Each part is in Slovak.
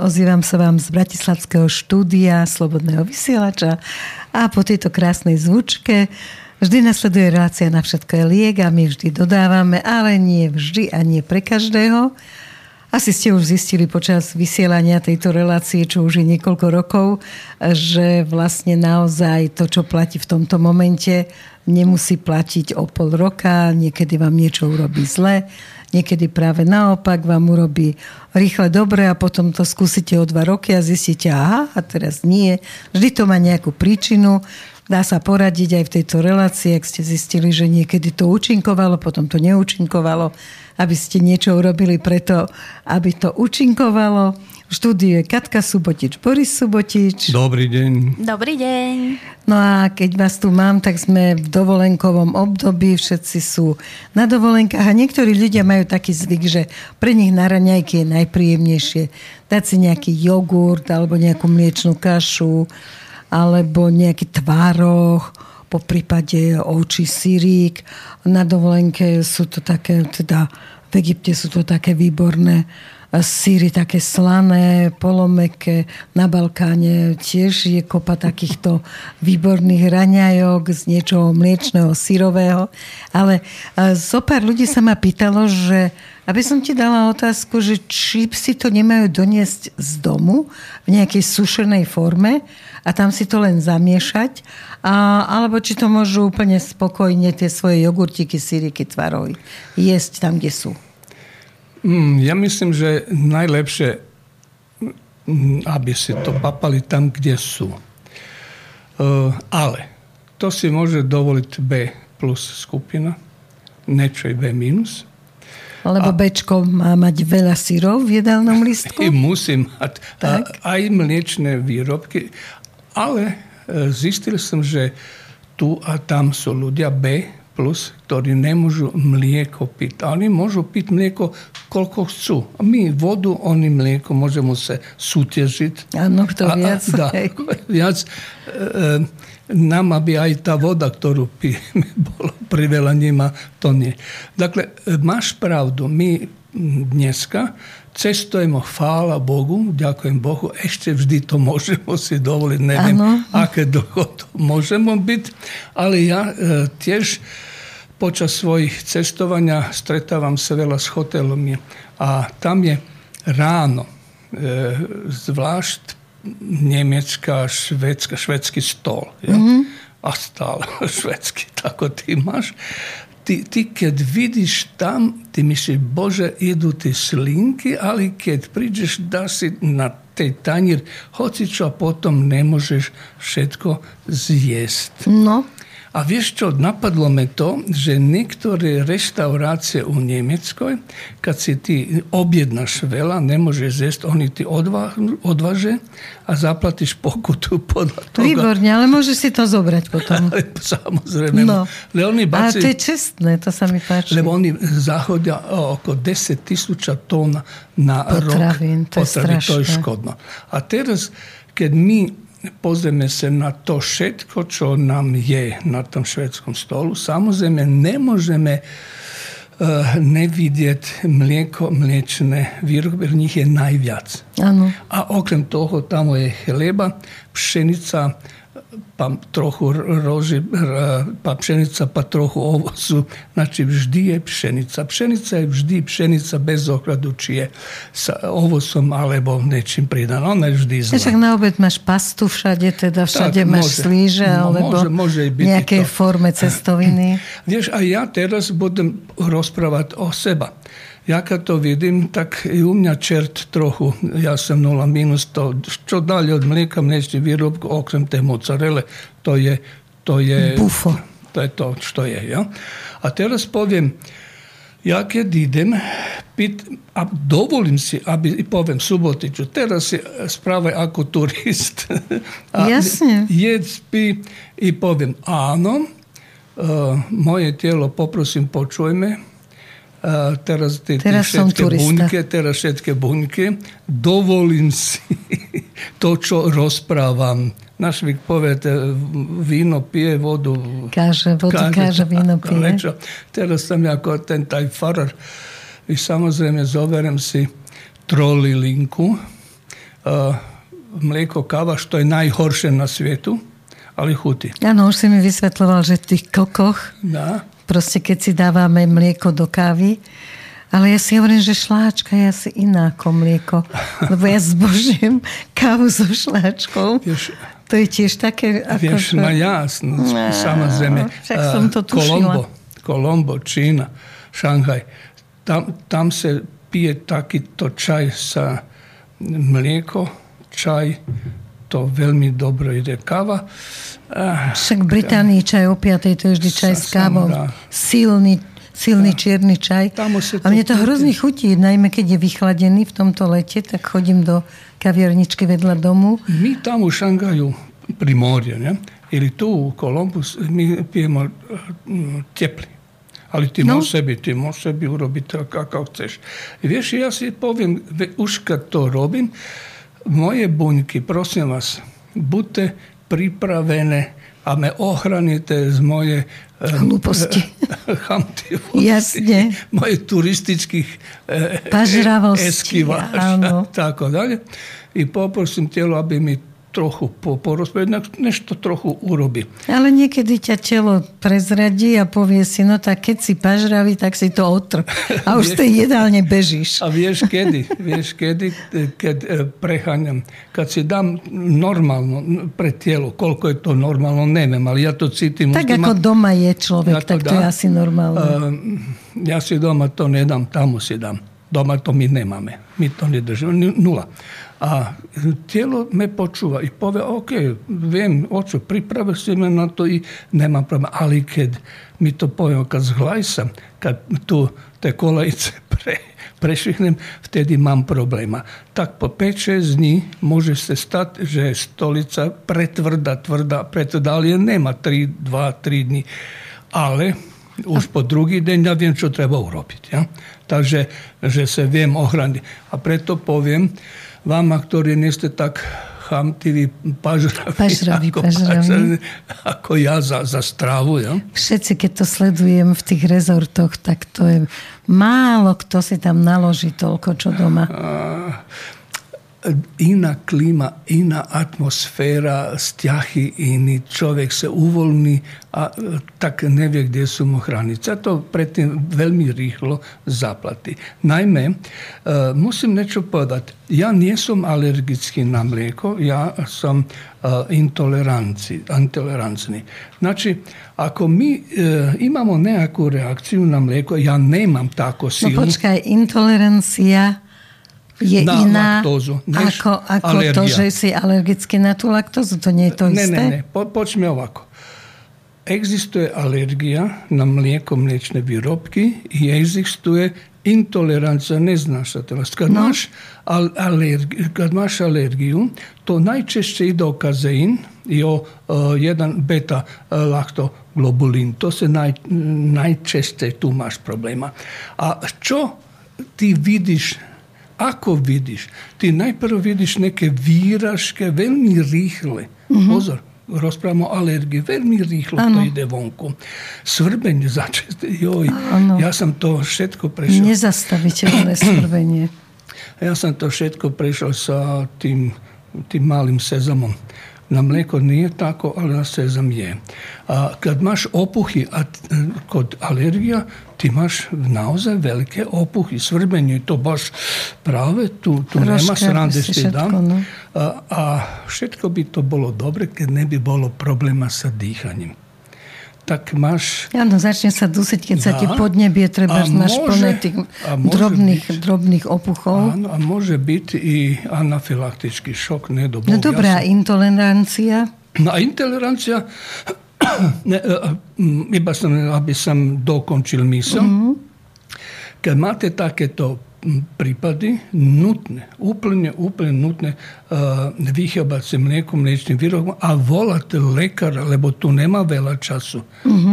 Ozývam sa vám z Bratislavského štúdia Slobodného vysielača a po tejto krásnej zvučke vždy nasleduje relácia na všetko je liek a my vždy dodávame, ale nie vždy a nie pre každého. Asi ste už zistili počas vysielania tejto relácie, čo už je niekoľko rokov, že vlastne naozaj to, čo platí v tomto momente, nemusí platiť o pol roka, niekedy vám niečo urobí zle, Niekedy práve naopak vám urobí rýchle dobre a potom to skúsite o dva roky a zistíte, aha, a teraz nie. Vždy to má nejakú príčinu. Dá sa poradiť aj v tejto relácii, ak ste zistili, že niekedy to účinkovalo, potom to neúčinkovalo, aby ste niečo urobili preto, aby to účinkovalo. V štúdiu je Katka Subotič, Boris Subotič. Dobrý deň. Dobrý deň. No a keď vás tu mám, tak sme v dovolenkovom období, všetci sú na dovolenkách a niektorí ľudia majú taký zvyk, že pre nich na raňajky je najpríjemnejšie dať si nejaký jogurt alebo nejakú mliečnú kašu alebo nejaký tvároch, po prípade oči sírik. Na dovolenke sú to také, teda v Egypte sú to také výborné síry také slané, polomeké. Na Balkáne tiež je kopa takýchto výborných raňajok z niečoho mliečného, sírového. Ale zo pár ľudí sa ma pýtalo, že aby som ti dala otázku, že či si to nemajú doniesť z domu v nejakej sušenej forme a tam si to len zamiešať, a, alebo či to môžu úplne spokojne tie svoje jogurtiky, síriky, tvarohy jesť tam, kde sú. Mm, ja myslím, že najlepšie, mm, aby si to papali tam, kde sú. Uh, ale to si môže dovoliť B plus skupina, niečo je B minus. Lebo Bčko má mať veľa syrov v jedálnom listku? Musí mať tak. aj mliečne výrobky, ale e, zistil som, že tu a tam sú ľudia B plus, ktorí nemôžu mlieko piť. Oni môžu piť mlieko, koľko chcú. A my vodu, oni mlieko, môžeme sa súťažiť. Áno, kto viac. A, a, viac. E, e, nám, aby aj tá voda, ktorú pijeme, bolo priveľa, nemá, to nie. Dakle, e, máš pravdu, my dneska cestujeme, chvála Bohu, ďakujem Bohu, ešte vždy to môžeme si dovoliť, neviem, ano. aké dlho to môžeme byť, ale ja e, tiež počas svojich cestovania stretávam sa veľa s hotelmi a tam je ráno, e, zvlášť nemecká, švedská, švedský stol. Ja? Mm-hmm. A stále švedský, tako ty máš ti, ti kad vidiš tam, ti misliš, Bože, idu ti slinki, ali kad priđeš da si na taj tanjir hoćiću, a potom ne možeš šetko zjest. No. A vieš čo, napadlo me to, že niektoré reštaurácie u Nemeckoj, kad si ty objednaš veľa, nemôžeš zjesť, oni ti odva, odvaže a zaplatíš pokutu podľa toho. Výborne, ale môžeš si to zobrať potom. Samozrejme. No. oni baci, a to je čestné, to sa mi páči. Lebo oni zahodia oko 10 tisúča tón na potravín, rok. To je potravín, to je škodno. A teraz, keď my pozeme se na to šetko čo nam je na tom švedskom stolu, samo samozeme ne možeme uh, ne vidjet mlijeko, mliječne virobe, jer njih je najvjac. Ano. A okrem toho tamo je hleba, pšenica, pa trochu roži, pa pšenica, pa trochu ovozu. Znači vždy je pšenica. Pšenica je vždy pšenica bez ohľadu, či je sa ovocom alebo nečím pridaná. Ona je vždy zlá. Však na obed máš pastu všade, teda všade tak, máš môže, slíže alebo môže, môže byť nejakej to. forme cestoviny. Vieš, a ja teraz budem rozprávať o seba. Ja kad to vidim, tak i u mňa čert trochu, ja sam nula minus to, što dalje od mlijeka, mliječni výrobku, okrem te mozzarele, to je, to je, Bufo. to je to što je. Ja? A teraz poviem, ja keď idem, pit, a dovolim si, aby, i poviem Subotiću, teraz je spravaj ako turist. a Jasne. Jedz, pi i poviem, áno, uh, moje tijelo poprosim počujme, a teraz tie, teraz tie všetky buňky, teraz všetky buňky, dovolím si to, čo rozprávam. Náš vyk víno pije vodu. Káže, vodu káže, víno pije. Lečo. Teraz som ako ten taj farar. I samozrejme zoberem si trolilinku, mlieko, káva, što je najhoršie na svijetu, ali chuti. Áno, už si mi vysvetloval, že v tých kokoch, Da. Proste keď si dávame mlieko do kávy, ale ja si hovorím, že šláčka je asi iná ako mlieko. Lebo ja zbožím kávu so šláčkou. Vieš, To je tiež také... Ako vieš, ma jasno, Á, samozrejme. však som to tušila. Kolombo, Kolombo, Čína, Šanghaj. Tam, tam se pije takýto čaj sa mlieko, čaj, to veľmi dobro ide. Káva, Však Británii čaj o 5. to je vždy čaj s kávou. Silný, silný čierny čaj. Tam A mne to hrozne chutí, najmä keď je vychladený v tomto lete, tak chodím do kaviarničky vedľa domu. Mi tamo u Šangaju primorje, ne? ili tu u Kolumbus, mi pijemo mm, tepli. Ali ti No. možeš sebi, ti možeš sebi urobiti kako chceš. I vieš, ja si poviem, už kad to robim, moje bunjki, prosim vas, budte pripravene, a me ohranite z moje eh, Gluposti. hamtivosti, Jasne. moje turističkih eh, Pažravosti, eskivaža, tako dalje. I poprosim tijelo, aby mi trochu po, porozprávať, nešto trochu urobi. Ale niekedy ťa telo prezradí a povie si, no tak keď si pažravý, tak si to otr. A už z tej jedálne bežíš. A vieš kedy? Vieš kedy? Keď e, preháňam. Keď si dám normálno pre telo, koľko je to normálno, neviem, ale ja to cítim. Tak ako ma- doma je človek, Ja to tak to je dám. asi normálne. Ehm, ja si doma to nedám, tamo si dám. Doma to my nemáme. My to nedržíme. Nula. A tijelo me počuva i pove, ok, viem, oču, pripravio si me na to i nemam problema. Ali kad mi to povemo, kad zglajsam, kad tu te kolajice pre, prešvihnem, vtedy mám problema. Tak po 5-6 dní može se stati, že stolica pretvrda, tvrda, pretvrda, ali je nema 3, 2, 3 dní. Ale už po druhý deň ja viem, čo treba urobiť. Ja? Takže, že sa viem ochraniť. A preto poviem, vám, ktorí nie ste tak chamtiví, pažraví, Pažraví, ako, pažraví. ako ja za, za stravu. Ja? Všetci, keď to sledujem v tých rezortoch, tak to je málo kto si tam naloží toľko, čo doma. A, ina klima, ina atmosfera stjahi i ni čovjek se uvolni, a tak ne vje gdje su mu hranice. To pretim velmi rihlo zaplati. Naime, e, musim nešto podat, ja nijesam alergijski na mlijeko, ja sam e, intolerancni. Znači, ako mi e, imamo nekakvu reakciju na mlijeko, ja nemam tako silu. No, počkaj, intolerancija je Na iná laktózu, než ako, ako to, alergia. že si alergický na tú laktózu. To nie je to Ne, isté? ne, ne. Po, počneme ovako. Existuje alergija na mlijeko, mliječne výrobky i existuje intolerancija neznášatelnost. Kad, No. máš al, alergi, kad máš alergiju, to najčešće ide o kazein i o e, jedan beta e, laktoglobulin. To se naj, najčešće tu máš problema. A čo ti vidiš ako vidiš, ti najprv vidiš neke výražke veľmi rýchle. Pozor, rozprávamo o alergii, veľmi rýchlo to ide vonku. Svrbenie začne, joj, Áno. ja som to všetko prešiel. Nezastaviteľné svrbenie. Ja som to všetko prešiel sa tým, tým malým sezamom. Na mlieko nie tako, ale na sezam je. A kad máš opuchy a t- kod alergija, ti máš naozaj veľké opuchy, svrbenie, to baš práve tu, tu si všetko, dám. no. A, a všetko by to bolo dobre, keď neby bolo probléma sa dýchaním. Tak máš Áno, začne sa dusiť, keď sa Dá. ti podnebie, treba, máš plné tých drobných, byť. drobných opuchov. Áno, a môže byť i anafilaktický šok, nedobo. No dobré, a intolerancia? No a intolerancia, ne, e, m, iba som, aby som dokončil mysel, keď máte takéto m, prípady, nutné, úplne, úplne nutné uh, vychybať si mliekom, mliečným výrobkom a volať lekára, lebo tu nemá veľa času.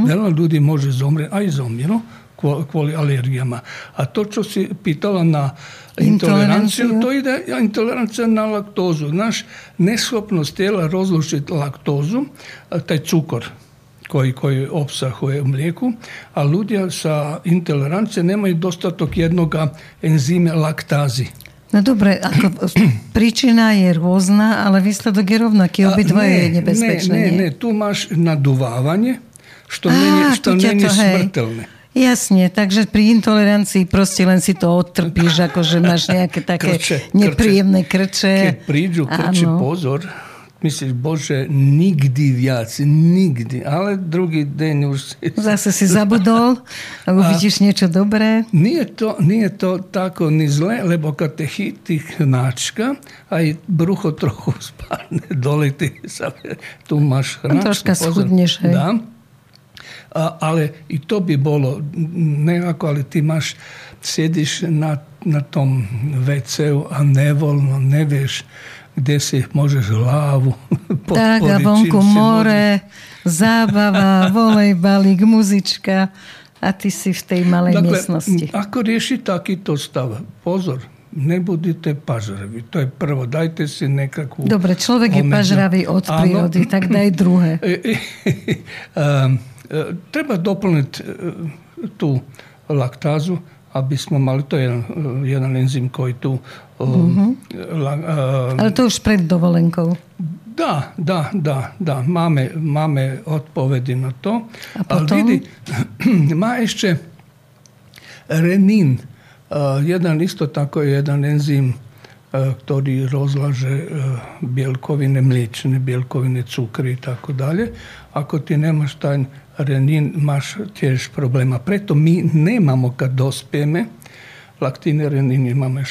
Veľa ľudí môže zomrieť, aj zomrieť kvôli, kvoli alergijama. A to što si pitala na intoleranciju, to ide intolerancija na laktozu. Naš neshopnost tijela rozlučiti laktozu, taj cukor koji, koji opsahuje u mlijeku, a ljudi sa intolerancije nemaju dostatok jednog enzime laktazi. No dobro, ako pričina je rozna, ali visladog je i obidvoje je nebezpečno. Ne, ne, ne, tu maš naduvavanje, što a, meni, što meni smrtelne. Jasne, takže pri intolerancii proste len si to odtrpíš, akože máš nejaké také krče, nepríjemné krče. Keď prídu krče, Áno. pozor, myslíš, bože, nikdy viac, nikdy. Ale druhý deň už. Zase si zabudol a uvidíš niečo dobré. Nie to, nie to tako ni zle, lebo kad te chytí hnačka, brucho trochu spadne dole, sa, tu máš hnačku. Troška schudneš, hej. Da. Ale i to bi bolo nekako, ali ti máš, sjediš na, na tom WC-u, a nevoľno, nevieš, kde si môžeš hlavu podporiť. Tak a vonku more, zábava, balík, muzička a ty si v tej malej Dakle, miestnosti. Ako riešiť takýto stav? Pozor, nebudite pažraví. To je prvo. Dajte si nekakvu... Dobre, človek je pažravý od prírody, ano. tak daj druhé. Treba doplniť e, tú laktázu, aby sme mali, to je jeden, jeden enzym koji tu... Mm-hmm. La, uh, Ale to už pred dovolenkou. Da, da, da, da. Máme, máme odpovedy na to. A potom? Ale vidi, má ešte renin. Uh, jedan isto tako je jedan enzim ktorý rozlaže bielkovine, mliečne bielkovine, cukry i tako dalje. Ako ti nemaš taj renin máš tiež problém. A preto my nemáme, kad dospieme, laktine renin nemáme.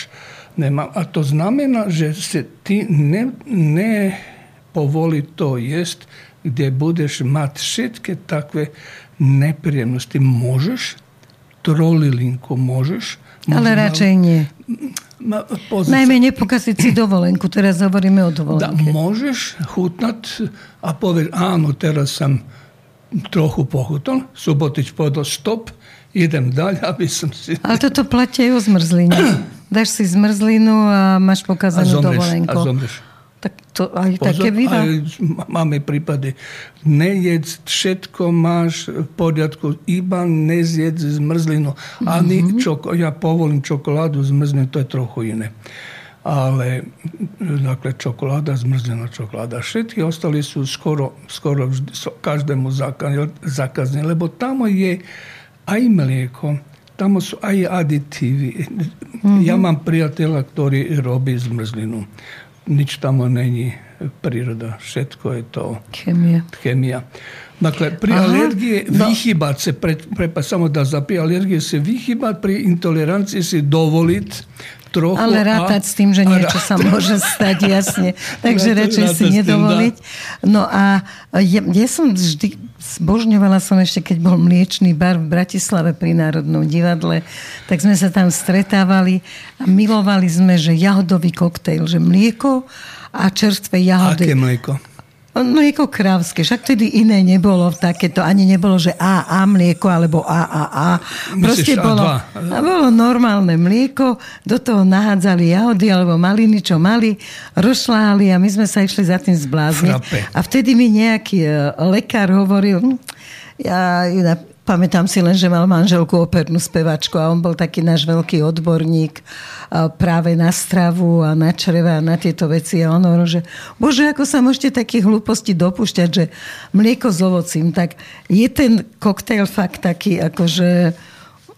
Nemá. A to znamená, že si ty ne, ne povoli to jest, kde budeš mať všetky takve nepríjemnosti. Môžeš, trolilinku môžeš. Ale radšej nie. Ma, Najmä nepokaziť si dovolenku. Teraz hovoríme o dovolenke. Da, môžeš chutnať a povedať, áno, teraz som trochu pochutal. Subotič povedal stop, idem ďalej, aby som si... Ale toto platí aj o zmrzline. Dáš si zmrzlinu a máš pokazanú a zomreš, dovolenku. A zomreš. Tak to aj Pozor, také býva. Aj máme prípady. Nejedz, všetko máš v poriadku, iba nezjedz zmrzlinu. Ani mm-hmm. čoko, ja povolím čokoládu zmrzlinu, to je trochu iné ali dakle čokolada, zmrzljena čokolada, šetki ostali su skoro, skoro každemu zakazni, lebo tamo je aj mleko, mlijeko, tamo su aj aditivi. Mm -hmm. Ja mhm. mam prijatelja koji robi zmrzlinu. Nič tamo není priroda, šetko je to Kemija. Kemija. Dakle, pri Aha, alergije da. vihibat se, pre, pre, pa samo da zapije alergije se vihibat, pri intoleranciji se dovolit trochu. Ale rátať a, s tým, že niečo sa môže stať, jasne. Takže radšej si nedovoliť. No a ja, ja som vždy zbožňovala som ešte, keď bol mliečný bar v Bratislave pri Národnom divadle, tak sme sa tam stretávali a milovali sme, že jahodový koktejl, že mlieko a čerstvé jahody. Aké mlieko? Mlieko krávske, však tedy iné nebolo takéto, ani nebolo, že A, A mlieko, alebo A, A, A. Proste bolo, a bolo normálne mlieko, do toho nahádzali jahody alebo maliny, čo mali, rozšláli a my sme sa išli za tým zblázniť. A vtedy mi nejaký e, lekár hovoril, hm, ja, Pamätám si len, že mal manželku opernú spevačku a on bol taký náš veľký odborník práve na stravu a na čreva a na tieto veci. A on hovoril, že bože, ako sa môžete takých hlúposti dopúšťať, že mlieko s ovocím. Tak je ten koktejl fakt taký, akože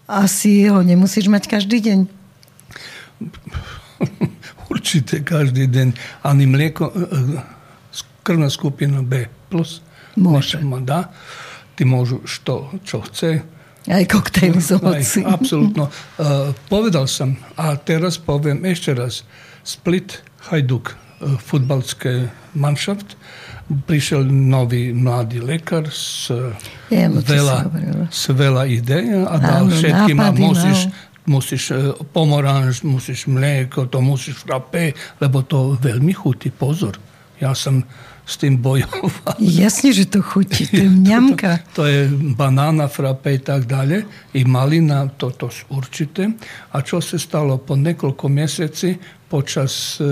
asi ho nemusíš mať každý deň. Určite každý deň. Ani mlieko, e, e, krvná skupina B+. Môže. Dá ty môžu što, čo chce. Aj koktejly z ovoci. Absolutno. Uh, povedal som, a teraz poviem ešte raz. Split Hajduk, uh, futbalské manšaft. Prišiel nový mladý lekár s, ja, veľa, s veľa ide a dal všetkým a musíš, musíš uh, pomoranž, musíš mlieko, to musíš frappé, lebo to veľmi chutí. Pozor. Ja som s tým bojovať. Jasne, že to chutí, to je mňamka. To, to je banána, frape i tak dalje i malina, to, to určite. A čo se stalo po nekoľko mjeseci počas e,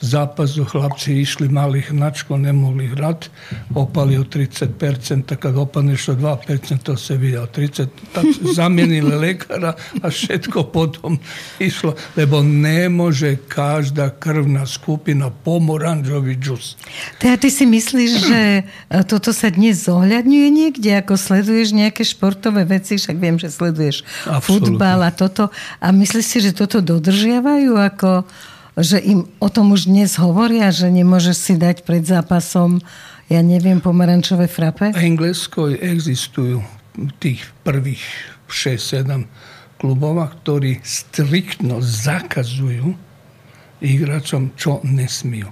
zápasu chlapci išli, mali hnačko, nemohli hrať, opali o 30%, kad opaneš o 2%, to se vidio 30%, tak zamienili lekára a všetko potom išlo, lebo nemôže každá krvná skupina pomoranžový džus. Teda ty si myslíš, že toto sa dnes zohľadňuje niekde, ako sleduješ nejaké športové veci, však viem, že sleduješ Absolutne. futbal a toto, a myslíš si, že toto dodržiavajú ako že im o tom už dnes hovoria, že nemôžeš si dať pred zápasom, ja neviem, pomarančové frape? V Englesko existujú tých prvých 6-7 klubov, ktorí striktno zakazujú igračom, čo nesmú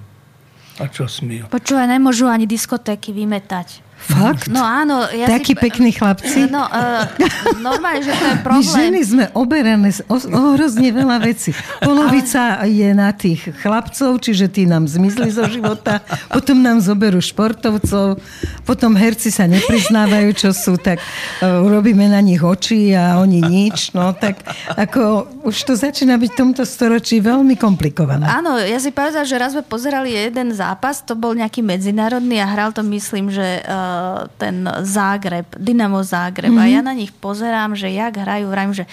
a čo smú. Počúvaj, nemôžu ani diskotéky vymetať. Fakt? No áno. Ja Takí si... pekní chlapci? No, uh, normálne, že to je problém. My ženy sme oberané o, o hrozne veľa vecí. Polovica Ale... je na tých chlapcov, čiže tí nám zmizli zo života, potom nám zoberú športovcov, potom herci sa nepriznávajú, čo sú, tak uh, urobíme na nich oči a oni nič. No tak ako už to začína byť v tomto storočí veľmi komplikované. Áno, ja si pamätám, že raz sme pozerali jeden zápas, to bol nejaký medzinárodný a hral to myslím, že uh, ten Zágreb, Dynamo Zágreb. Mm-hmm. A ja mhm. na nich pozerám, že jak hrajú, vrajím, že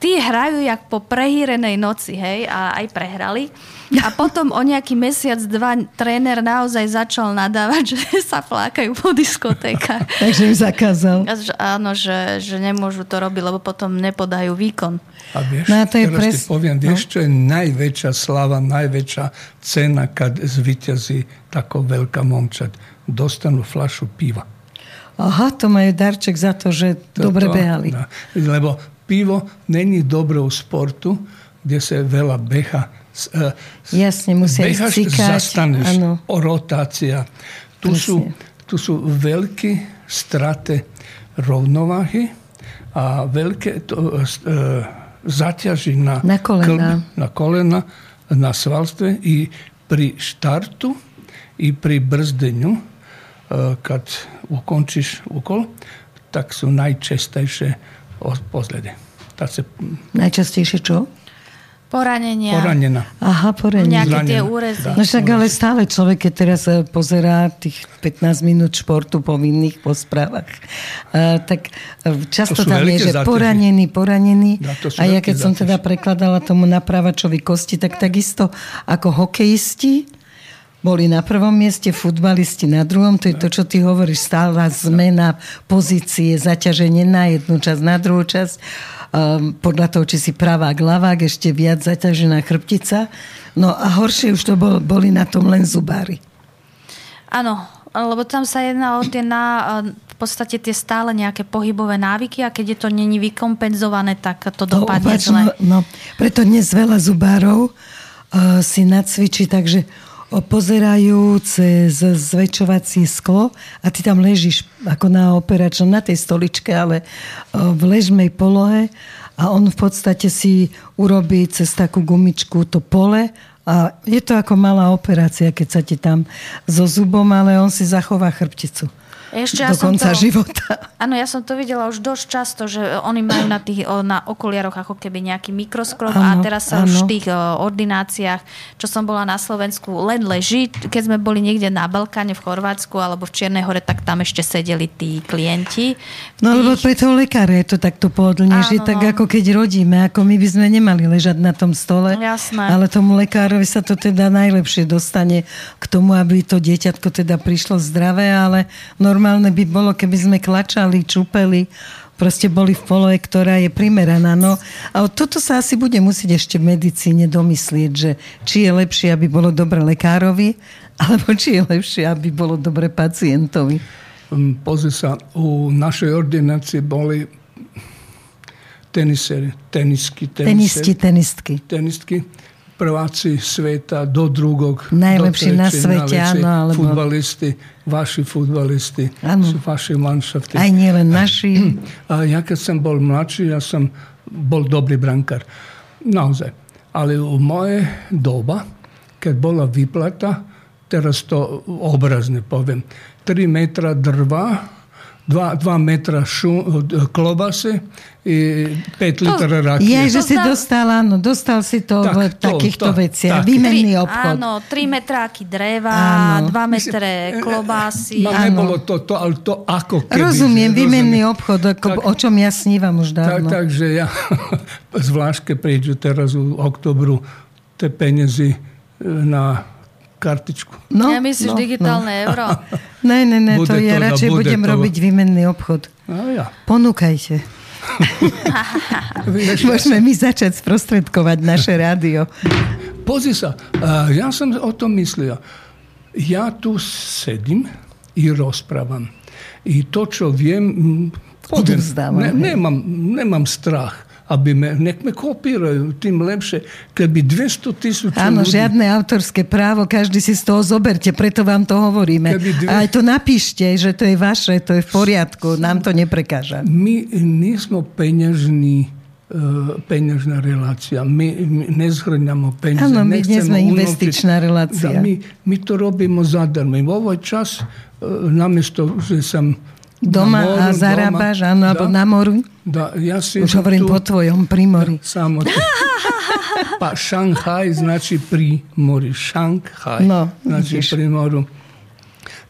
tí hrajú jak po prehýrenej noci, hej, a aj prehrali. A potom o nejaký mesiac, dva tréner naozaj začal nadávať, že sa flákajú po diskotékach. Takže im zakázal. Áno, že, že nemôžu to robiť, lebo potom nepodajú výkon. A vieš, no, to je teraz pres... ti poviem, vieš, no. čo je najväčšia slava, najväčšia cena, kad zvýťazí taká veľká momčať? Dostanú flašu piva. Aha, to majú darček za to, že to, dobre behali. No, lebo pivo není dobrou sportu, kde sa veľa beha. Uh, Jasne, musia behaš, cíkať. zastaneš, ano. rotácia. Tu sú, tu sú veľké strate rovnováhy a veľké to, uh, zaťaží na, na kolena. Klb, na kolena, na svalstve i pri štartu i pri brzdeniu, uh, kad ukončiš úkol, tak sú najčastejšie pozlede. Najčastejšie čo? Poranenia. Poranená. Aha, poranenia. Nejaké tie úrezy. No však ale stále človek, keď teraz e, pozerá tých 15 minút športu povinných po správach, uh, tak e, často tam je, že poranený, poranený. Ja, a ja keď som teda prekladala tomu napravačovi kosti, tak takisto ako hokejisti, boli na prvom mieste, futbalisti na druhom. To je to, čo ty hovoríš, stála zmena pozície, zaťaženie na jednu časť, na druhú časť. Um, podľa toho, či si pravák, ľavák, ešte viac zaťažená chrbtica. No a horšie už to bol, boli na tom len zubári. Áno, lebo tam sa jedná o tie na, v podstate tie stále nejaké pohybové návyky a keď je to není vykompenzované, tak to dopadne zle. No, preto dnes veľa zubárov uh, si nacvičí, takže pozerajú cez zväčšovacie sklo a ty tam ležíš ako na operačnom, na tej stoličke, ale v ležmej polohe a on v podstate si urobí cez takú gumičku to pole a je to ako malá operácia, keď sa ti tam so zubom, ale on si zachová chrbticu. Ešte ja do konca to, života. Áno, ja som to videla už dosť často, že oni majú na, tých, na okuliaroch ako keby nejaký mikroskop ano, a teraz sa ano. už v tých ordináciách, čo som bola na Slovensku, len leží. Keď sme boli niekde na Balkáne v Chorvátsku alebo v Čiernej hore, tak tam ešte sedeli tí klienti. No tých... lebo pre toho lekára je to takto pohodlne, že tak no. ako keď rodíme, ako my by sme nemali ležať na tom stole. Jasné. Ale tomu lekárovi sa to teda najlepšie dostane k tomu, aby to dieťatko teda prišlo zdravé, ale normálne by bolo, keby sme klačali, čupeli, proste boli v polohe, ktorá je primeraná. No a toto sa asi bude musieť ešte v medicíne domyslieť, že či je lepšie, aby bolo dobre lekárovi, alebo či je lepšie, aby bolo dobre pacientovi. Um, pozri sa, u našej ordinácii boli teniseri, tenisky, teniseri, Tenisti, tenistky. Tenistky prváci sveta do drugog. Najlepší do na svete, áno. Alebo... Futbalisti, vaši futbalisti, ano. sú vaši manšafty. Aj nie len naši. A ja keď som bol mladší, ja som bol dobrý brankár. Naozaj. Ale u moje doba, keď bola vyplata, teraz to obrazne poviem, 3 metra drva 2, 2 metra šu, klobase i 5 litara rakie. Je, že si znam- dostal, áno, dostal si to Tak, v to, takýchto tak, veciach. tak. Výmenný obchod. Áno, 3 metráky dreva, Áno. 2 metre klobásy. Ma nebolo to, to, ale to ako keby. Rozumiem, že- výmenný rozumiem. obchod, ako, Tak- o čom ja snívam už Tak, dávno. takže ja zvlášť, keď prídu teraz u oktobru tie peniazy e, na kartičku. No, ja myslíš digitálne euro? Ne, ne, ne, to ja to, no, radšej bude budem to. robiť výmenný obchod. No ja. Ponúkajte. Môžeme my začať sprostredkovať naše rádio. Pozri sa, ja som o tom myslel. Ja tu sedím i rozprávam. I to, čo viem. Odovzdávam, Ne, hej. nemám, nemám strach aby me, nek me kopírajú, tým lepšie. Keby 200 tisíc Áno, ľudí... žiadne autorské právo, každý si z toho zoberte, preto vám to hovoríme. Dve- aj to napíšte, že to je vaše, to je v poriadku, nám to neprekáža. My nismo peňažní e, peňažná relácia. My, my nezhrňamo peniaze. Áno, my nie sme investičná relácia. Da, my, my to robimo zadarmo. I u ovoj čas, e, namjesto že sam Doma moru, a zarábaš, áno, da, alebo na moru. Da, ja si Už hovorím po tvojom, pri mori. Samo to. Pa Šanghaj znači pri mori. Šanghaj No, znači vidíš. pri moru.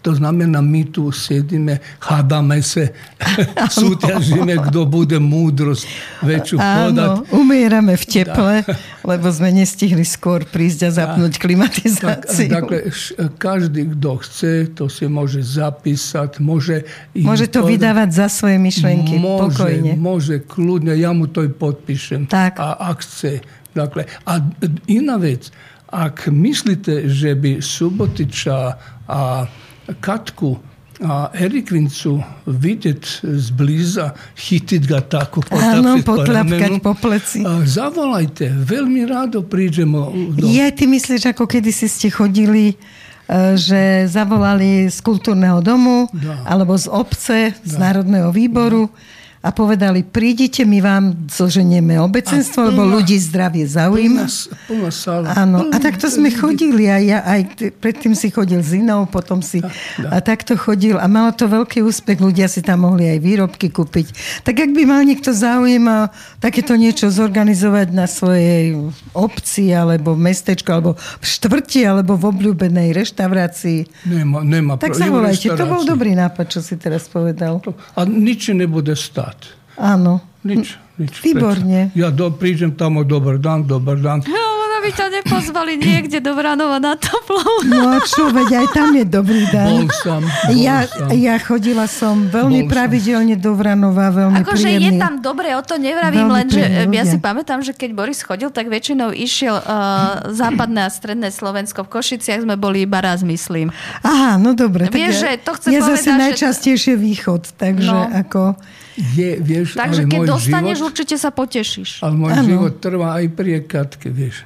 To znamená, my tu sedíme, hádame se, súťažíme, kto bude múdrosť väčšiu podať. Áno, umierame v teple, lebo sme nestihli skôr prísť a zapnúť Tak, klimatizáciu. dakle, š- každý, kto chce, to si môže zapísať, môže... Môže to podať- vydávať za svoje myšlienky, Môže, pokojne. môže, kľudne, ja mu to i potpíšem. Tak. A ak chce. Dakle, a iná vec, ak myslíte, že by Subotiča a Katku a Erikvincu vidieť zblíza, chytiť ga tako, Áno, potlapkať po pleci. a zavolajte, veľmi rádo prídemo do... Je, ty myslíš, ako kedysi ste chodili, e, že zavolali z kultúrneho domu Dá. alebo z obce, z Národného výboru a povedali, prídite, my vám zoženieme obecenstvo, A lebo plná- ľudí zdravie Plná, zaujíma. plná sála. Áno, a Plná- takto sme chodili aj ja, aj predtým si chodil s inou, potom si a takto chodil a malo to veľký úspech, ľudia si tam mohli aj výrobky kúpiť. Tak ak by mal niekto záujem a takéto niečo zorganizovať na svojej obci, alebo mestečku, alebo v štvrti, alebo v obľúbenej reštaurácii, Nemá, nemá tak zavolajte. To bol dobrý nápad, čo si teraz povedal. A nič nebude stať. Áno. Nič, nič. Výborne. Ja do, prídem tam, dobar dan, dobar dan. No, aby ťa nepozvali niekde do Vranova na toplou. No a čo, veď aj tam je dobrý dan. Bol som, bol Ja, som. ja chodila som veľmi Bol som. pravidelne do Vranova, veľmi Akože je príjemný. tam dobre, o to nevravím, len že príjemní ja si pamätám, že keď Boris chodil, tak väčšinou išiel uh, západné a stredné Slovensko. V Košiciach sme boli iba raz, myslím. Aha, no dobre. tak Vieš, ja, že to chcem ja zase povedať, že- najčastejšie východ, takže No. ako... Je, vieš, Takže ale keď môj dostaneš, život, určite sa potešíš. ale môj Áno. život trvá aj pri Katke, vieš.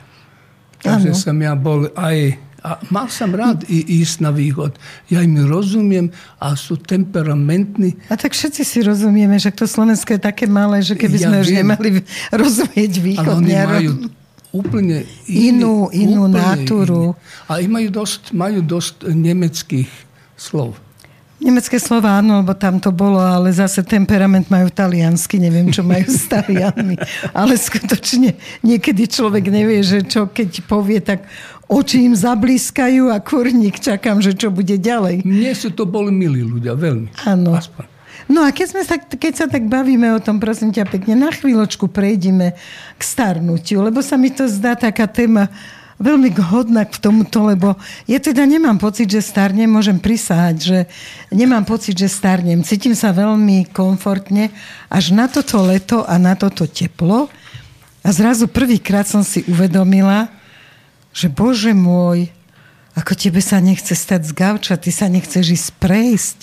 Takže Áno. som ja bol aj... A mal som rád i ísť na východ. Ja im rozumiem a sú temperamentní. A tak všetci si rozumieme, že to Slovensko je také malé, že keby Ja sme už viem. nemali rozumieť Ale východ. oni nero- majú úplne Inú- iný, inú úplne náturu. Iný. A majú dosť, majú dosť nemeckých slov. Nemecké slova áno, lebo tam to bolo, ale zase temperament majú taliansky, neviem, čo majú s Talianmi. Ale skutočne niekedy človek nevie, že čo keď povie, tak oči im zablískajú a kurník čakám, že čo bude ďalej. Mne sú to boli milí ľudia, veľmi. Áno. Aspoň. No a keď, sme sa, keď sa tak bavíme o tom, prosím ťa pekne, na chvíľočku prejdime k starnutiu, lebo sa mi to zdá taká téma veľmi hodná k tomuto, lebo ja teda nemám pocit, že starnem, môžem prisahať, že nemám pocit, že starnem. Cítim sa veľmi komfortne až na toto leto a na toto teplo. A zrazu prvýkrát som si uvedomila, že bože môj, ako tebe sa nechce stať z gauča, ty sa nechceš ísť prejsť.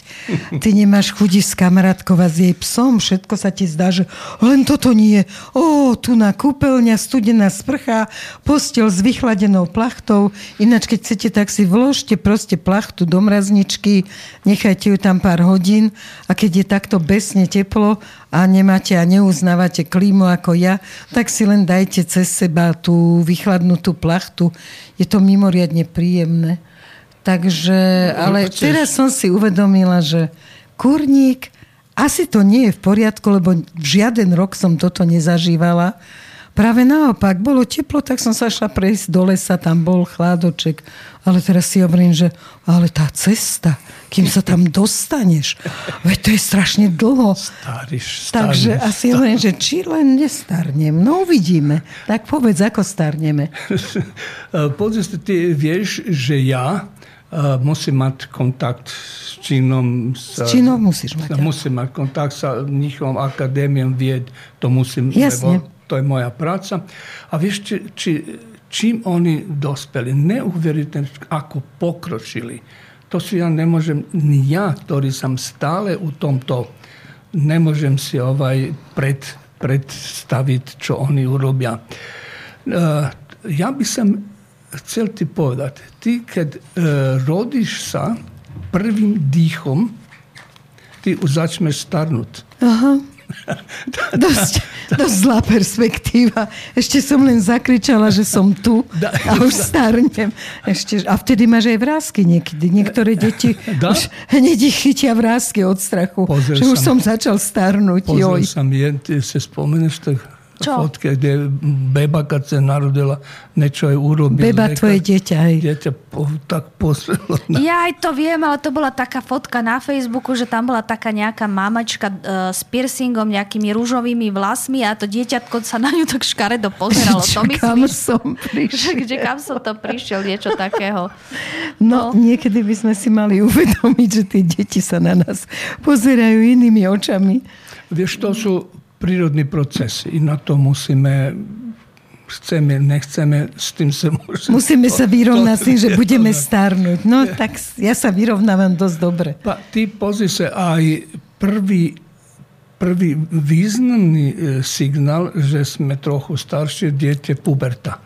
Ty nemáš chuti s kamarátkou a s jej psom, všetko sa ti zdá, že len toto nie. Ó, tu na kúpeľňa, studená sprcha, postel s vychladenou plachtou. Ináč, keď chcete, tak si vložte proste plachtu do mrazničky, nechajte ju tam pár hodín a keď je takto besne teplo a nemáte a neuznávate klímu ako ja, tak si len dajte cez seba tú vychladnutú plachtu. Je to mimoriadne príjemné. Takže, ale Chceš- teraz som si uvedomila, že kurník asi to nie je v poriadku, lebo žiaden rok som toto nezažívala. Práve naopak, bolo teplo, tak som sa šla prejsť do lesa, tam bol chládoček. Ale teraz si hovorím, že ale tá cesta, kým sa tam dostaneš, veď to je strašne dlho. Stariš, Takže asi len, že či len nestarnem. No uvidíme. Tak povedz, ako starneme. Sa, ty vieš, že ja uh, musím mať kontakt s Čínom. S Čínom musíš mať. Musím mať kontakt sa njihovom akadémiom vied. To musím, Jasne. lebo to je moja práca. A vieš, či, či, čím oni dospeli, neuveriteľne ako pokročili. To si ja nemôžem, ni ja, ktorý som stále u tomto, nemôžem si ovaj pred, predstaviť, čo oni urobia. Uh, ja by som chcel ti povedať, ty keď uh, rodíš sa prvým dýchom, ty už začneš starnúť. Aha. dosť, dosť zlá perspektíva. Ešte som len zakričala, že som tu a už starnem. Ešte, a vtedy máš aj vrázky niekedy. Niektoré deti da? už hneď ich chytia vrázky od strachu. Pozrel že už som, som začal starnúť. Pozrel joj. som, je, si spomeneš tak čo? fotke, kde beba, keď sa narodila, niečo aj urobil. Beba, Neka, tvoje dieťa. Aj. Dieťa po, tak pozrelo. Na... Ja aj to viem, ale to bola taká fotka na Facebooku, že tam bola taká nejaká mamačka uh, s piercingom, nejakými rúžovými vlasmi a to dieťatko sa na ňu tak škaredo pozeralo. to myslíš? Kam som prišiel? Kde kam som to prišiel, niečo takého. No, no, niekedy by sme si mali uvedomiť, že tie deti sa na nás pozerajú inými očami. Vieš, to sú prírodný proces i na to musíme chceme, nechceme, s tým sa môžeme... Musíme sa vyrovnať s tým, že budeme starnúť. No tak ja sa vyrovnávam dosť dobre. Pa, ty pozri sa aj prvý, prvý významný e, signál, že sme trochu staršie, dieťa puberta.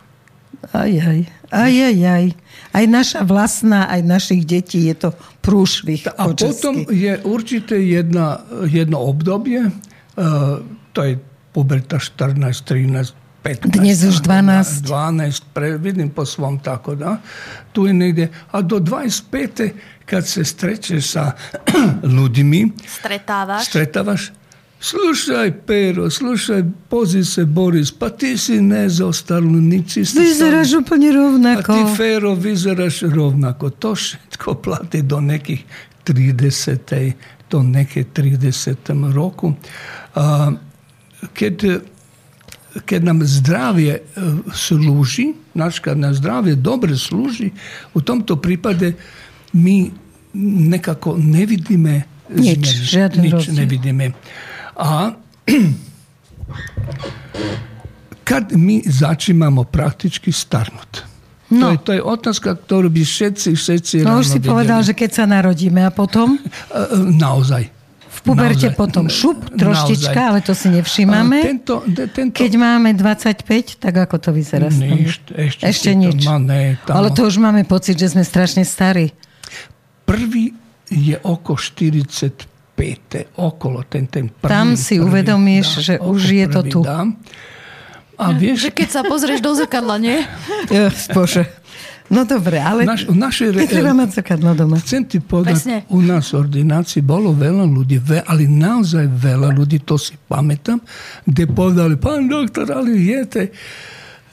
Aj, aj, aj, aj, aj. Aj naša vlastná, aj našich detí je to prúšvih. A potom je určite jedna, jedno obdobie, uh, to je puberta 14, 13, 15. Dnes už 12. 12, pre, vidím po svom tako, da. Tu je negdje. A do 25. kad se strećeš sa ljudmi. Stretávaš. Stretávaš. Slušaj, Pero, slušaj, pozi se, Boris, pa ti si nezostalno, nici si Vyzeraš úplne rovnako. A ti, Fero, vyzeraš rovnako. To všetko plati do nekih 30. do neke 30. roku. A, keď, keď nám zdravie e, slúži, naš kad nám zdravie dobre slúži, u tomto prípade my nekako nevidíme nič, zmeny, nič nevidíme. A kad my začínamo prakticky starnúť, No. To, je, to je otázka, ktorú by všetci, všetci No už si povedal, že keď sa narodíme a potom? E, e, naozaj puberte naozaj, potom šup troštička, naozaj. ale to si nevšímame. Tento, tento... Keď máme 25, tak ako to vyzerá? Nič, ešte, ešte nič. Má, ne, tam... Ale to už máme pocit, že sme strašne starí. Prvý je oko 45. Okolo ten, ten prvý. Tam si prvý, uvedomíš, dá, že už je to tu. Dám. A vieš... Že keď sa pozrieš do zrkadla, nie? Bože. No dobre, ale Naš, v našej re... treba mať zrkadlo doma. Chcem ti povedať, Presne. u nás v ordinácii bolo veľa ľudí, ale naozaj veľa ľudí, to si pamätám, kde povedali, pán doktor, ale jete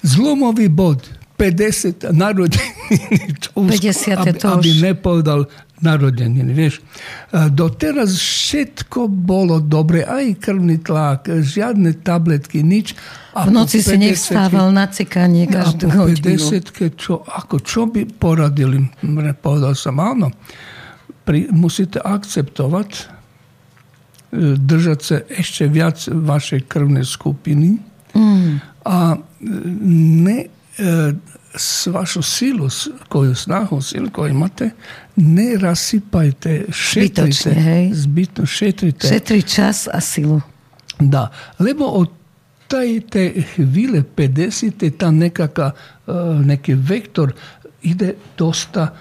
zlomový bod, 50 narodeniny. 50 aby, to už... aby nepovedal narodeniny, vieš. Doteraz všetko bolo dobre, aj krvný tlak, žiadne tabletky, nič. A v noci si nevstával na cikanie každú a po 50 čo, ako, čo by poradili? Povedal som, áno, pri, musíte akceptovať, e, držať sa ešte viac vašej krvnej skupiny mm. a e, ne e, s vašu silu, koju snahu, silu koju imate, ne rasipajte, šetrite. Zbytno, šetrite. Šetri čas a silu. Da, lebo od taj te hvile 50. ta nekaka, uh, neki vektor ide dosta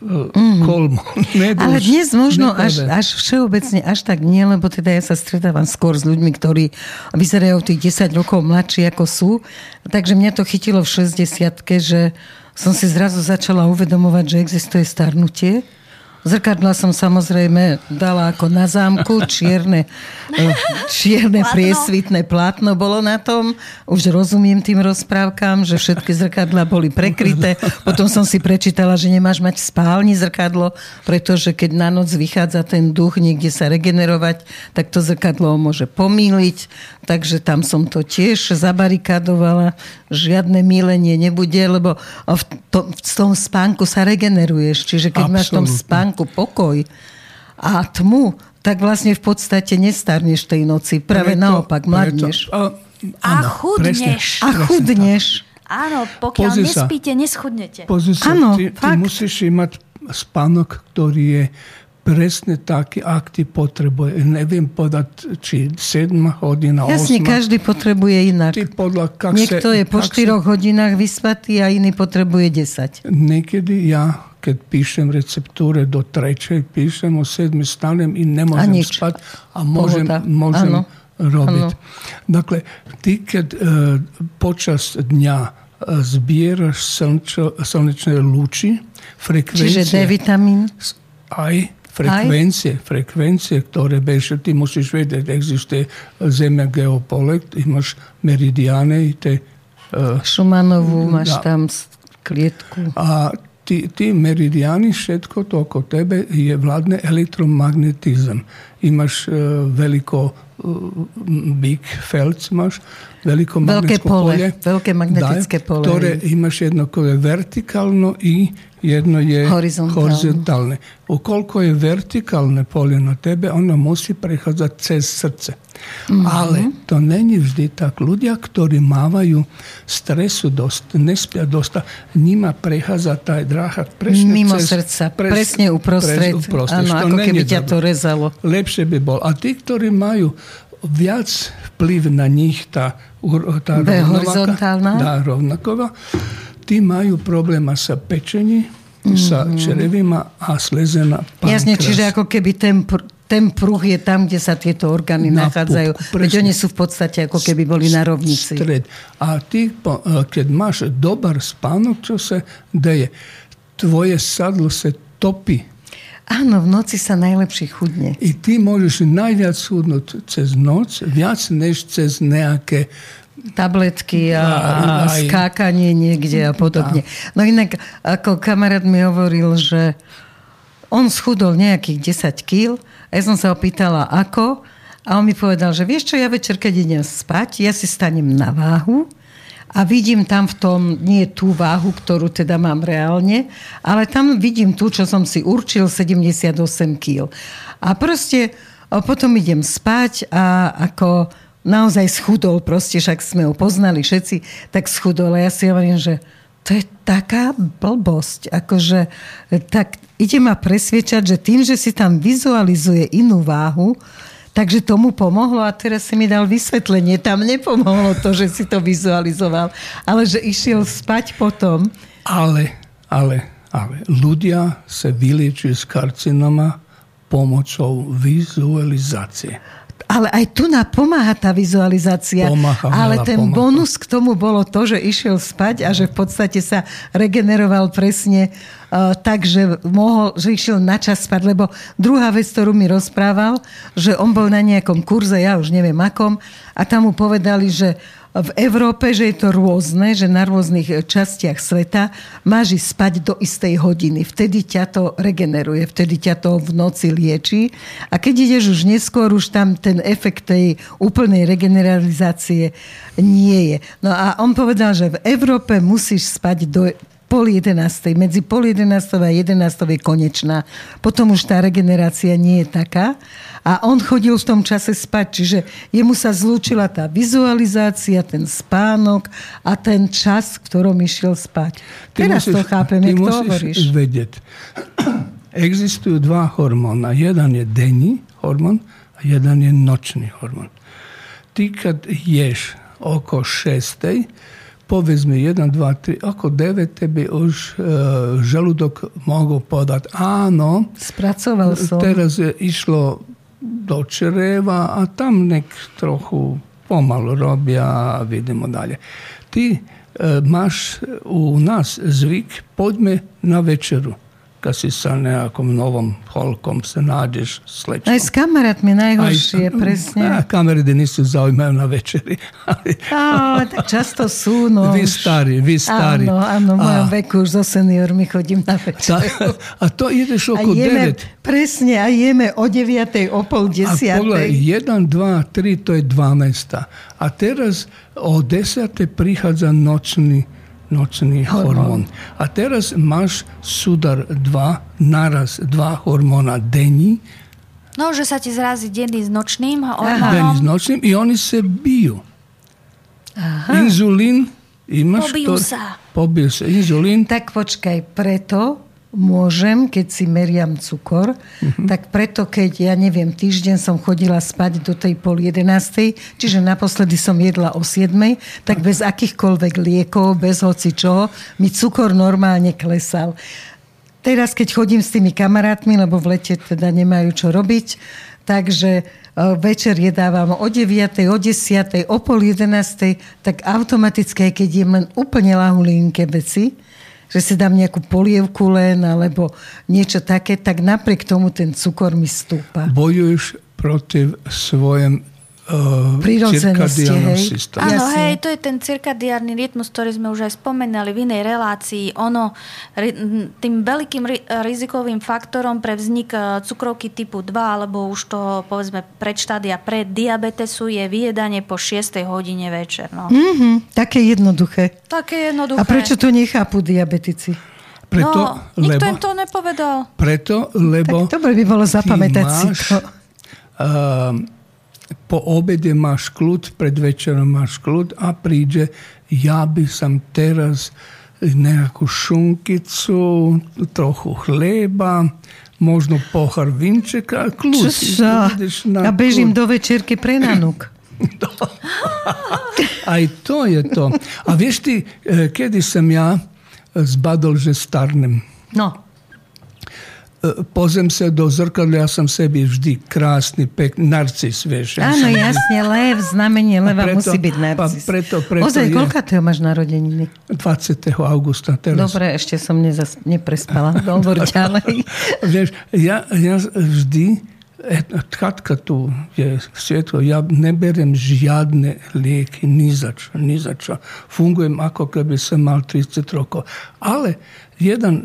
mm. kolmo. Ale dnes možno až, až všeobecne až tak nie, lebo teda ja sa stretávam skôr s ľuďmi, ktorí vyzerajú tých 10 rokov mladší ako sú. Takže mňa to chytilo v 60 že som si zrazu začala uvedomovať, že existuje starnutie Zrkadla som samozrejme dala ako na zámku, čierne, čierne Plátno. priesvitné plátno bolo na tom. Už rozumiem tým rozprávkam, že všetky zrkadla boli prekryté. Potom som si prečítala, že nemáš mať v spálni zrkadlo, pretože keď na noc vychádza ten duch niekde sa regenerovať, tak to zrkadlo ho môže pomýliť. Takže tam som to tiež zabarikadovala. Žiadne mílenie nebude, lebo v tom, v tom spánku sa regeneruješ. Čiže keď máš v tom Absolútne. Spánku pokoj a tmu, tak vlastne v podstate nestarneš tej noci. Práve Preto- naopak, mladneš. Preto, a, A áno, chudneš. presne, A chudneš. Áno, pokiaľ Pozri sa. nespíte, neschudnete. Pozri sa, Áno, ty, ty musíš mať spánok, ktorý je presne taký, ak ty potrebuje. Neviem povedať, či 7 hodina, 8. Jasne, každý potrebuje inak. Ty podľa, kak Niekto se, je po kak se- 4 hodinách vyspatý a iný potrebuje 10. Niekedy ja, keď píšem receptúre do trečej, píšem o 7 stanem i ne A môžem nič. spať a môžem, Pohoda. Áno. Dakle, ty keď e, počas dňa e, zbieraš slnčo, slnečné lúči, frekvencie, Čiže D vitamín. aj frekvencie, frekvencie, ktoré beže, ty musíš vedieť, existuje Zemľa geopole, imaš meridiane i te Šumanovú máš Da. tam klietku. a ti, ti meridiani, všetko to oko tebe je vládne elektromagnetizam. Imaš e, veliko e, big felt máš, veliko Veľké pole, polje. veľké magnetické Da, pole, Ktoré imaš jedno koje je vertikalno i jedno je Horizontalno. horizontalne. Ukoliko je vertikalne polje na tebe, ono musi prehadzati cez srce. Mhm. Ale to není vždy tak. Ľudia, ktorí mávajú stresu dosť, nespia dosta, njima prehádza taj dráha presne Mimo cez, srdca, presne uprostred. Pres, uprostred Áno, ako keby ťa to rezalo. Lepšie by bol. A tí, ktorí majú viac vplyv na nich tá, tá horizontálna? Dá, rovnaková, tí majú probléma sa pečení, sa črevima a slezena pankreas. Mhm. Jasne, čiže ako keby ten, pr- ten pruh je tam, kde sa tieto orgány Na nachádzajú. pupku, Veď oni sú v podstate ako keby boli na rovnici. Stred. A ty, e, keď máš dobar spánok, čo sa deje? Tvoje sadlo sa topí. Áno, v noci sa najlepšie chudne. I ty môžeš najviac chudnúť cez noc, viac než cez nejaké tabletky a, a skákanie niekde a podobne. No inak, ako kamarát mi hovoril, že on schudol nejakých 10 kg a ja som sa ho pýtala, ako? A on mi povedal, že vieš čo, ja večer, keď idem spať, ja si stanem na váhu a vidím tam v tom, nie tú váhu, ktorú teda mám reálne, ale tam vidím tú, čo som si určil, 78 kg. A proste a potom idem spať a ako naozaj schudol, proste však sme ho poznali všetci, tak schudol. A ja si hovorím, že to je taká blbosť, akože tak ide ma presviečať, že tým, že si tam vizualizuje inú váhu, takže tomu pomohlo a teraz si mi dal vysvetlenie. Tam nepomohlo to, že si to vizualizoval, ale že išiel spať potom. Ale, ale, ale ľudia sa vyliečujú z karcinoma pomocou vizualizácie. Ale aj tu nám pomáha tá vizualizácia. Pomáha, ale ten pomáha. bonus k tomu bolo to, že išiel spať a že v podstate sa regeneroval presne uh, tak, že, mohol, že išiel na čas spať. Lebo druhá vec, ktorú mi rozprával, že on bol na nejakom kurze, ja už neviem akom, a tam mu povedali, že v Európe, že je to rôzne, že na rôznych častiach sveta máš ísť spať do istej hodiny. Vtedy ťa to regeneruje, vtedy ťa to v noci lieči. A keď ideš už neskôr, už tam ten efekt tej úplnej regeneralizácie nie je. No a on povedal, že v Európe musíš spať do pol jedenástej. Medzi pol jedenáctou a jedenáctou je konečná. Potom už tá regenerácia nie je taká. A on chodil v tom čase spať, čiže jemu sa zlúčila tá vizualizácia, ten spánok a ten čas, v ktorom išiel spať. Teraz to chápem, ty jak to musíš hovoríš. vedieť. Existujú dva hormóna. Jeden je denní hormón a jeden je nočný hormón. Ty, keď ješ oko 6, povedzme 1, 2, 3, oko 9 tebe už e, žalúdok mohol povedať áno, Spracoval som. teraz je išlo do čreva a tam nek trochu pomalu robia a vidimo dalje. Ti e, máš u nás zvyk, poďme na večeru kad si sa nekakvom novom holkom se nađeš slično. A iz kamerat mi najgorši je presnje. A kameride nisu zaujmaju na večeri. Ali, a, často su, no. Vi stari, vi stari. Ano, ano, v mojom veku už senior mi hodim na večer. A to ideš oko devet. Presne, a jeme o deviatej, o pol desiatej. A pogledaj, jedan, dva, tri, to je dvanesta. A teraz o 10. prihađa noćni nočný Hormón. hormón. A teraz máš sudar dva, naraz dva hormóna denní, No, že sa ti zrazí denný s nočným denní s hormónom. nočným i oni se biju. Aha. Inzulín imaš Pobijú to? sa. Pobijú sa. Inzulín Tak počkaj, preto môžem, keď si meriam cukor, Mhm. tak preto, keď, ja neviem, týždeň som chodila spať do tej pol jedenástej, čiže naposledy som jedla o siedmej, tak bez akýchkoľvek liekov, bez hoci čoho, mi cukor normálne klesal. Teraz, keď chodím s tými kamarátmi, lebo v lete teda nemajú čo robiť, takže e, večer jedávam o 9, o 10, o pol 11, tak automaticky, keď jem len úplne lahulinké veci, že si dám nejakú polievku len, alebo niečo také, tak napriek tomu ten cukor mi stúpa. bojuješ protiv svojem uh, Prírodzenosti, hej. systému. Áno, Jasne. hej, to je ten cirkadiárny rytmus, ktorý sme už aj spomenali v inej relácii. Ono, tým veľkým ri- rizikovým faktorom pre vznik e, cukrovky typu 2, alebo už to povedzme predštádia pred diabetesu je vyjedanie po 6 hodine večer. No. Mhm, také jednoduché. Také jednoduché. A prečo to nechápu diabetici? Preto, no, nikto lebo, im to nepovedal. preto, lebo Tak dobre by bolo zapamätať si máš, to. Uh, po obede máš kľud, pred večerom máš kľud a príde, ja by som teraz nejakú šunkicu, trochu chleba, možno pohár vinčeka, kľud. Čo Ja bežím kľud. do večerky pre nanuk. Aj to je to. A vieš ty, eh, kedy som ja zbadol, že starnem? No, E, Pozem sa do zrkadla, ja som sebi vždy krásny, pekný, narcis, vieš. Ja áno, som- jasne, lev, znamenie leva preto- musí byť narcis. preto- preto Ozaj, je- koľkátého máš narodeniny? 20. augusta teraz. Dobre, ešte som nezas, neprespala. Hovor ďalej. Vieš, ja, ja vždy, e, tchatka tu je svietlo, ja neberem žiadne lieky, ni za čo, ni za čo. Fungujem ako keby som mal 30 rokov. Ale jeden e,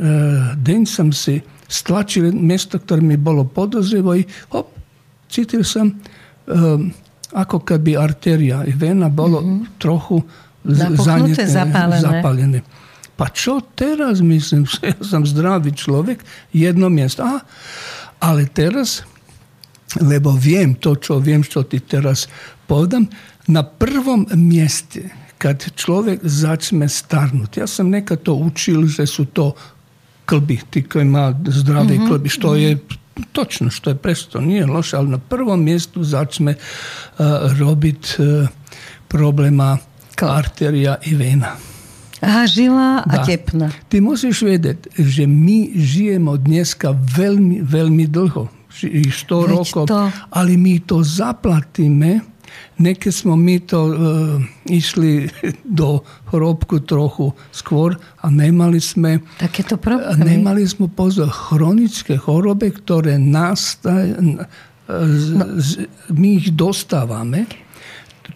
deň som si stlačili mjesto koje mi je bilo podozrivo i hop, citil sam um, ako kad bi arterija i vena bilo mm-hmm. trohu zanjete, zapaljene. zapaljene. Pa čo teraz, mislim, ja sam zdravi človek, jedno mjesto. A, ali teraz, lebo vijem to čo vijem što ti teraz povdam, na prvom mjestu kad človek začne starnuti. Ja sam nekad to učil, že su to klby, tí, koji má zdravé mm-hmm. klby, što je točno, što je presto, nije loše, ali na prvom mjestu začne uh, robiť uh, problema Klb. arterija i vena. Aha, žila a Da. tepna. Ty musíš vedieť, že my žijeme dneska veľmi, veľmi dlho. Ži- 100 Veď rokov. to. Ale my to zaplatíme. Neke smo mi to e, išli do hropku trohu skvor, a nemali sme, tak je to a nemali smo poz hroničke chorobe, ktoré nastaje, z, no. z, mi ih dostavame.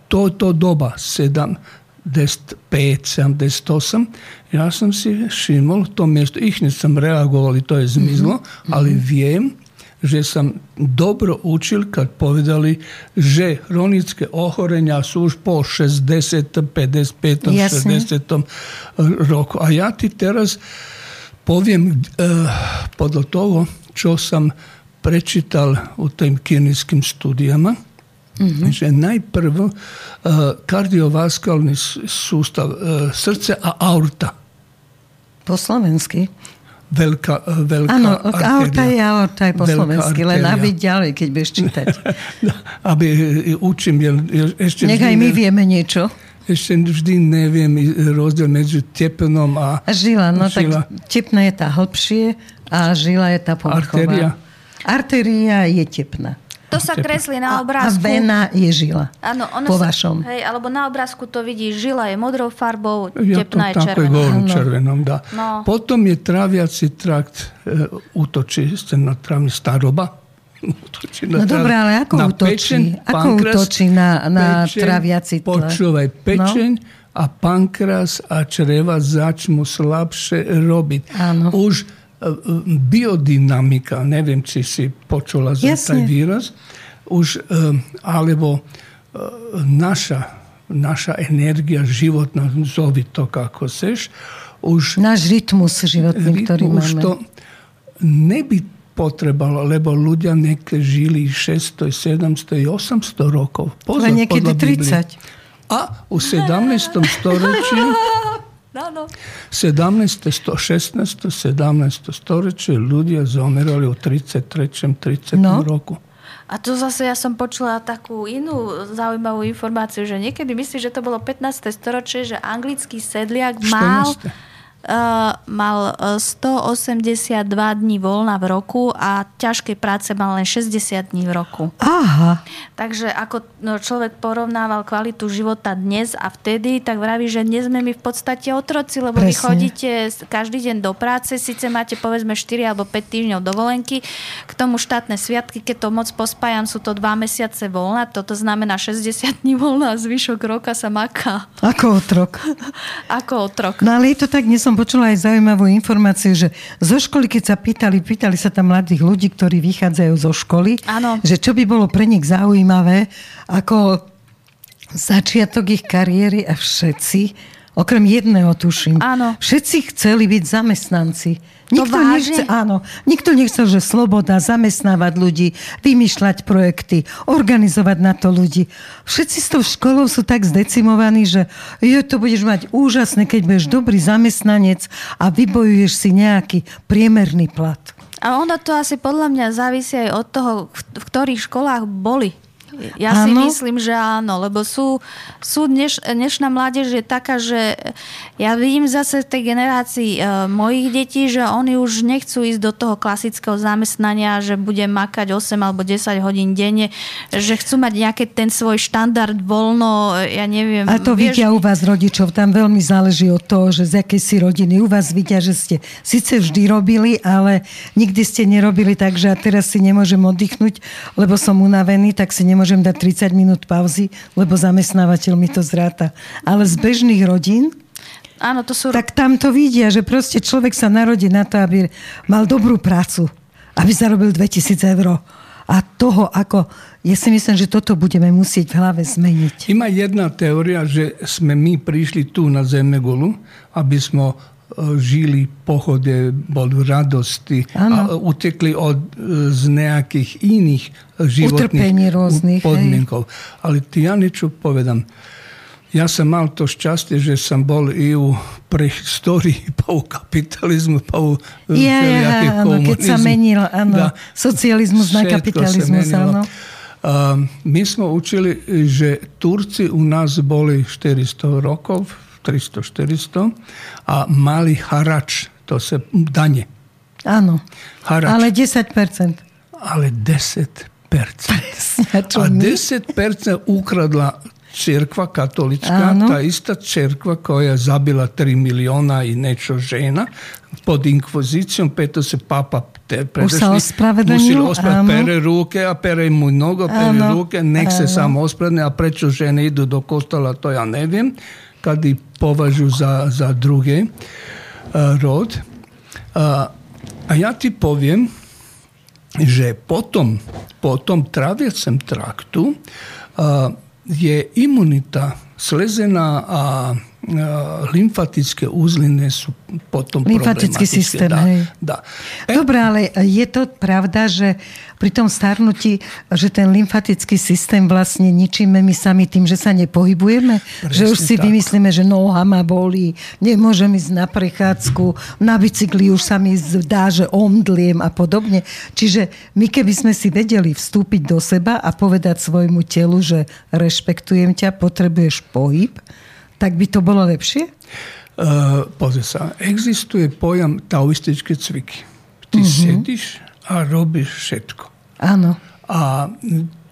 To je to doba, sedam, 75, 78, ja sam si šimol to mjesto, ih nisam reagovali, to je zmizlo, mm -hmm. ali mhm. vijem že som dobro učil, kad povedali, že chronické ochorenia sú už po 60, 55, Jasne. 60 roku. A ja ti teraz poviem uh, podľa toho, čo som prečítal u tým klinickým štúdiama, mm-hmm. že najprv uh, kardiovaskulárny s- sústav uh, srdce a aorta. Po slovensky. Veľká, uh, veľká Áno, aorta je aorta aj po slovensky, len aby ďalej, keď budeš čítať. Aby e, učím, ešte Nech aj my vieme niečo. Ešte vždy neviem rozdiel medzi tepnom a žila, no Žila. tak tepná je tá hlbšie a žila je tá povrchová. Artéria. Artéria je tepná. To sa kreslí na A obrázku. vena je žila. Áno, ono Po sa, vašom. Hej, alebo na obrázku to vidí, žila je modrou farbou, Ja to tepná tako je červená. červenom, da. No. Potom je travjaci trakt, e, utoči se na travni staroba. Na No dobré, ale ako na útočí? pečeň, Ako pankras, útočí na- na pečeň, traviaci tle? Počúvaj, pečeň a pankras a čreva začnu slabše robiť. Áno. Už biodynamika, neviem, či si počula za taj výraz, už, e, alebo e, naša, naša energija životna, zovi to kako seš, už Náš rytmus životný, ktorý máme. to ne bi potrebalo, lebo ľudia neke žili 600, 700 i 800 rokov. Pozor, niekedy podľa Biblije. 30. A u 17. storočju, No, no. 17. sto- 16. 17. storočje ľudia zomerali u 33. 30. No. roku. A to zase ja som počula takú inú zaujímavú informáciu, že niekedy myslím, že to bolo 15. storočie, že anglický sedliak mal, 14.. uh, mal uh, 182 dní voľna v roku a ťažkej práce mal len 60 dní v roku. Aha, Takže ako no, človek porovnával kvalitu života dnes a vtedy, tak vraví, že dnes sme my v podstate otroci, lebo vy Presne. chodíte s- každý deň do práce, síce máte povedzme 4 alebo 5 týždňov dovolenky, k tomu štátne sviatky, keď to moc pospájam, sú to 2 mesiace voľna, toto znamená 60 dní voľna a zvyšok roka sa maká ako otrok. ako otrok. No ale je to tak, dnes som počula aj zaujímavú informáciu, že zo školy, keď sa pýtali, pýtali sa tam mladých ľudí, ktorí vychádzajú zo školy, Áno. že čo by bolo pre nich zaujímavé, ako začiatok ich kariéry a všetci, okrem jedného tuším, Áno. všetci chceli byť zamestnanci. To Nikto vážne? nechce, áno, nikto nechcel, že sloboda, zamestnávať ľudí, vymýšľať projekty, organizovať na to ľudí. Všetci s tou školou sú tak zdecimovaní, že jo, to budeš mať úžasné, keď budeš dobrý zamestnanec a vybojuješ si nejaký priemerný plat. A ono to asi podľa mňa závisí aj od toho, v ktorých školách boli. Ja si Áno? myslím, že áno, lebo sú, sú dneš, dnešná mládež je taká, že ja vidím zase v tej generácii e, mojich detí, že oni už nechcú ísť do toho klasického zamestnania, že bude makať 8 alebo 10 hodín denne, že chcú mať nejaký ten svoj štandard voľno, ja neviem. A to vieš, vidia u vás rodičov, tam veľmi záleží od toho, že z akej si rodiny. U vás vidia, že ste síce vždy robili, ale nikdy ste nerobili tak, že a teraz si nemôžem oddychnúť, lebo som unavený, tak si nemôžem dať 30 minút pauzy, lebo zamestnávateľ mi to zráta. Ale z bežných rodín, Áno, to sú... tak tam to vidia, že proste človek sa narodí na to, aby mal dobrú prácu, aby zarobil 2000 eur. A toho, ako... Ja si myslím, že toto budeme musieť v hlave zmeniť. Ima jedna teorija, že sme mi prišli tu na Zemegulu, aby smo e, žili pohode, boli radosti, Áno. a utekli od e, z nejakých iných životných rôznych, hej. podmienkov. Ale ti ja niečo povedam. Ja sam mal to šťastie, že sam bol i u prehistoriji, pa u kapitalizmu, u e, Ja, ja, áno, keď sa menil, áno, socializmus na kapitalizmus, áno. A, my smo učili, že Turci u nas boli 400 rokov, 300-400, a mali harač, to se danje. Áno. Harač. Ale 10%. Ale 10%. A čo A my? 10% ukradla crkva katolička, Áno. ta ista crkva koja je zabila 3 miliona i nečo žena pod inkvizicijom, peto se papa te sa musel ospravedlniť, áno. pere ruke, a pere mu nogo, pere Áno, ruke, nek se áno. samo ospravedlne, a prečo žene idu do kostola, to ja ne viem, kad ih považu za, za druge rod. A, a ja ti poviem, že potom, po tom traviacem traktu a, je imunita slezena a lymfatické uzline sú potom Lymfatický systém, da, hej. Da. E, Dobre, ale je to pravda, že pri tom starnutí, že ten lymfatický systém vlastne ničíme my sami tým, že sa nepohybujeme? že už si tak. vymyslíme, že noha ma bolí, nemôžem ísť na prechádzku, na bicykli už sa mi zdá, že omdliem a podobne. Čiže my keby sme si vedeli vstúpiť do seba a povedať svojmu telu, že rešpektujem ťa, potrebuješ pohyb, tak by to bolo lepšie? Uh, pozri sa, existuje pojam taoističke cviky. Ti Mhm. sediš a robiš všetko. Áno. a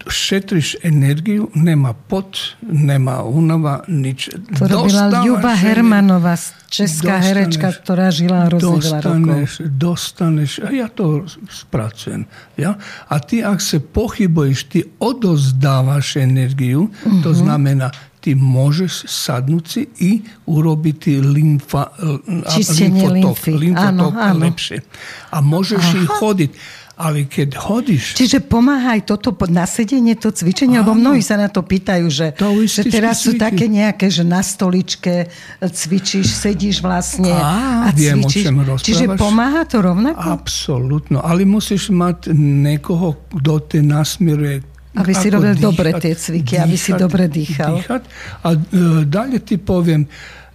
šetriš energiju, nema pot, nema unava, nič. To robila Ljuba Hermanova, česká herečka, ktorá žila rokov. dostaneš, dostaneš, a ja to spracujem. Ja? A ty, ak se pohybuješ, ty odozdávaš energiju, uh-huh. to znamená, ty môžeš sadnúť si i urobiť limfa, Čistenie limfotok, limfotok áno, áno. lepšie. A môžeš Aha. i chodiť. Ale keď hodíš... Čiže pomáha aj toto nasedenie, to cvičenie, Áno. lebo mnohí sa na to pýtajú, že, že teraz sú také nejaké, že na stoličke cvičíš, sedíš vlastne Á, a viem, cvičíš. Čiže pomáha to rovnako? Absolutno, ale musíš mať niekoho, kto te nasmeruje aby si robil dobre tie cviky, dýchať, aby si dobre dýchal. Dýchať. A e, dalje ti poviem,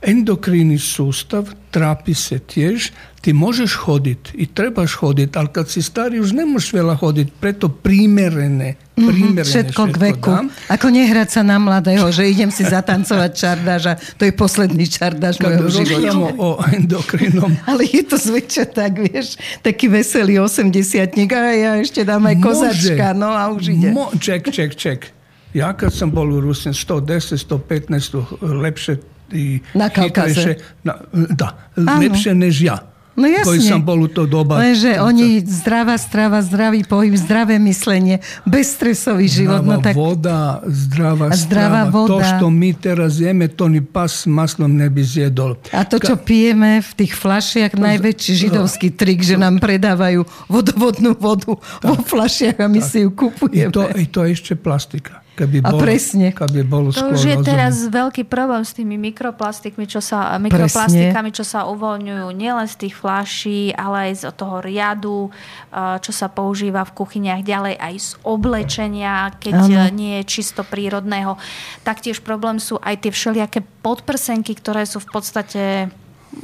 endokrinni sustav trápi se tiež, ty môžeš chodiť i trebaš chodiť, ale kad si starý, už nemôžeš veľa chodiť, preto prímerené, mhm, prímerené mm-hmm, všetko, všetko k veku. Dám. Ako nehrať sa na mladého, že idem si zatancovať čardáža, to je posledný čardáž mojho života. o endokrinom. Ale je to zväčša tak, vieš, taký veselý 80 a ja ešte dám aj kozačka, no a už ide. Mo, ček, ček, ček. Ja kad som bol u Rusne 110, 115, lepšie i na Kaukaze. Na, da, Áno. lepšie než ja. No jasne. Koji som bol u to doba. Lenže oni zdravá strava, zdravý pohyb, zdravé myslenie, bezstresový život. Zdravá no tak... voda, zdravá, zdravá strava. Voda. To, što mi teraz jeme, to ni pas maslom ne bi zjedol. A to, čo Ka... pijeme v tých flašiach, najväčší židovský trik, že nám predávajú vodovodnú vodu tak. vo flašiach a my tak. si ju kupujeme. I to, I to je ešte plastika. Keby bolo, a presne. Keby bolo to už je rozum. teraz veľký problém s tými mikroplastikmi, čo sa, mikroplastikami, čo sa uvoľňujú nielen z tých flaší, ale aj z toho riadu, eh, čo sa používa v kuchyniach ďalej, aj z oblečenia, keď ano. Nie je čisto prírodného. Taktiež problém sú aj tie všelijaké podprsenky, ktoré sú v podstate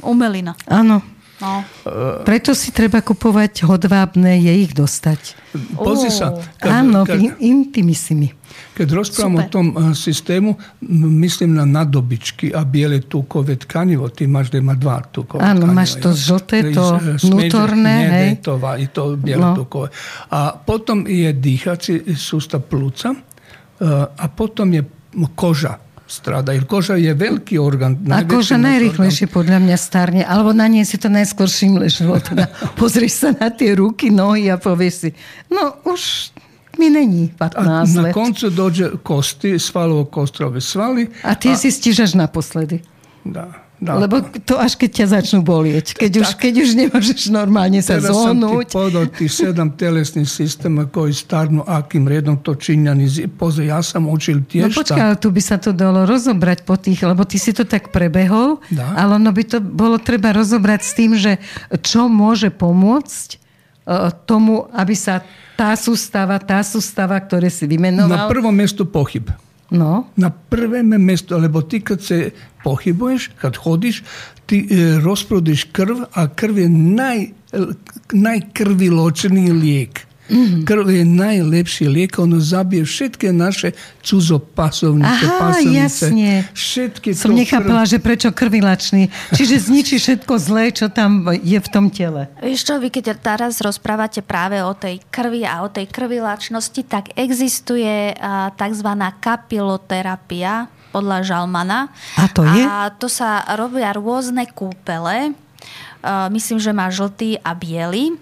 umelina. Áno. No. Preto si treba kupovať hodvábne, je ich dostať. Pozri sa. Kad, Áno, kad, intimissimi. Keď rozprávam Super. o tom eh, systému, myslím na nadobičky a biele tukové tkanivo. Ty máš, kde má dva tukové Áno, tkanivo. máš to žlté, to vnútorné. Hej. To, i to biele no. tukové. A potom je dýchací sústav plúca eh, a potom je koža strada. I koža je veľký orgán. A koža najrychlejšie podľa mňa starne. Alebo na nej si to najskôr všimneš. Teda pozrieš sa na tie ruky, nohy a povieš si, no už mi není 15 a na let. koncu dođe kosti, svalovo-kostrove svali. A ty a... si stížaš naposledy. Da. No. Lebo to až keď ťa začnú bolieť. Keď, už, keď už nemôžeš normálne sa Teraz zohnúť. Teraz som ti tých sedam telesných systémov, koji starnú, akým riedom to číňaní. Pozri, ja som učil tiež. No počkaj, tu by sa to dalo rozobrať po tých, lebo ty si to tak prebehol, da. ale ono by to bolo treba rozobrať s tým, že čo môže pomôcť e, tomu, aby sa tá sústava, tá sústava, ktoré si vymenoval... Na prvom miestu pochyb. No. Na prvom mjestu, lebo ti kad se pohybuješ, kad hodiš, ti e, rozprodiš krv, a krv je naj, najkrviločniji lijek. Mm-hmm. Krv je najlepší liek, ono zabije všetky naše cudzopasovnice, Aha, pasovnice. jasne. Všetky Som nechápala, krv... že prečo krvilačný. Čiže zničí všetko zlé, čo tam je v tom tele. Vieš čo, vy keď teraz rozprávate práve o tej krvi a o tej krvilačnosti, tak existuje tzv. kapiloterapia podľa Žalmana. A to je? A to sa robia rôzne kúpele. Myslím, že má žltý a biely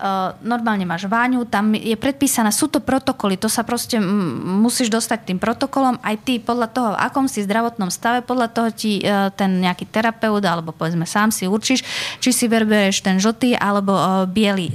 Uh, normálne máš váňu, tam je predpísané, sú to protokoly, to sa proste musíš dostať tým protokolom, aj ty podľa toho, v akom si zdravotnom stave, podľa toho ti uh, ten nejaký terapeut, alebo povedzme sám si určíš, či si verbereš ten žltý alebo uh, biely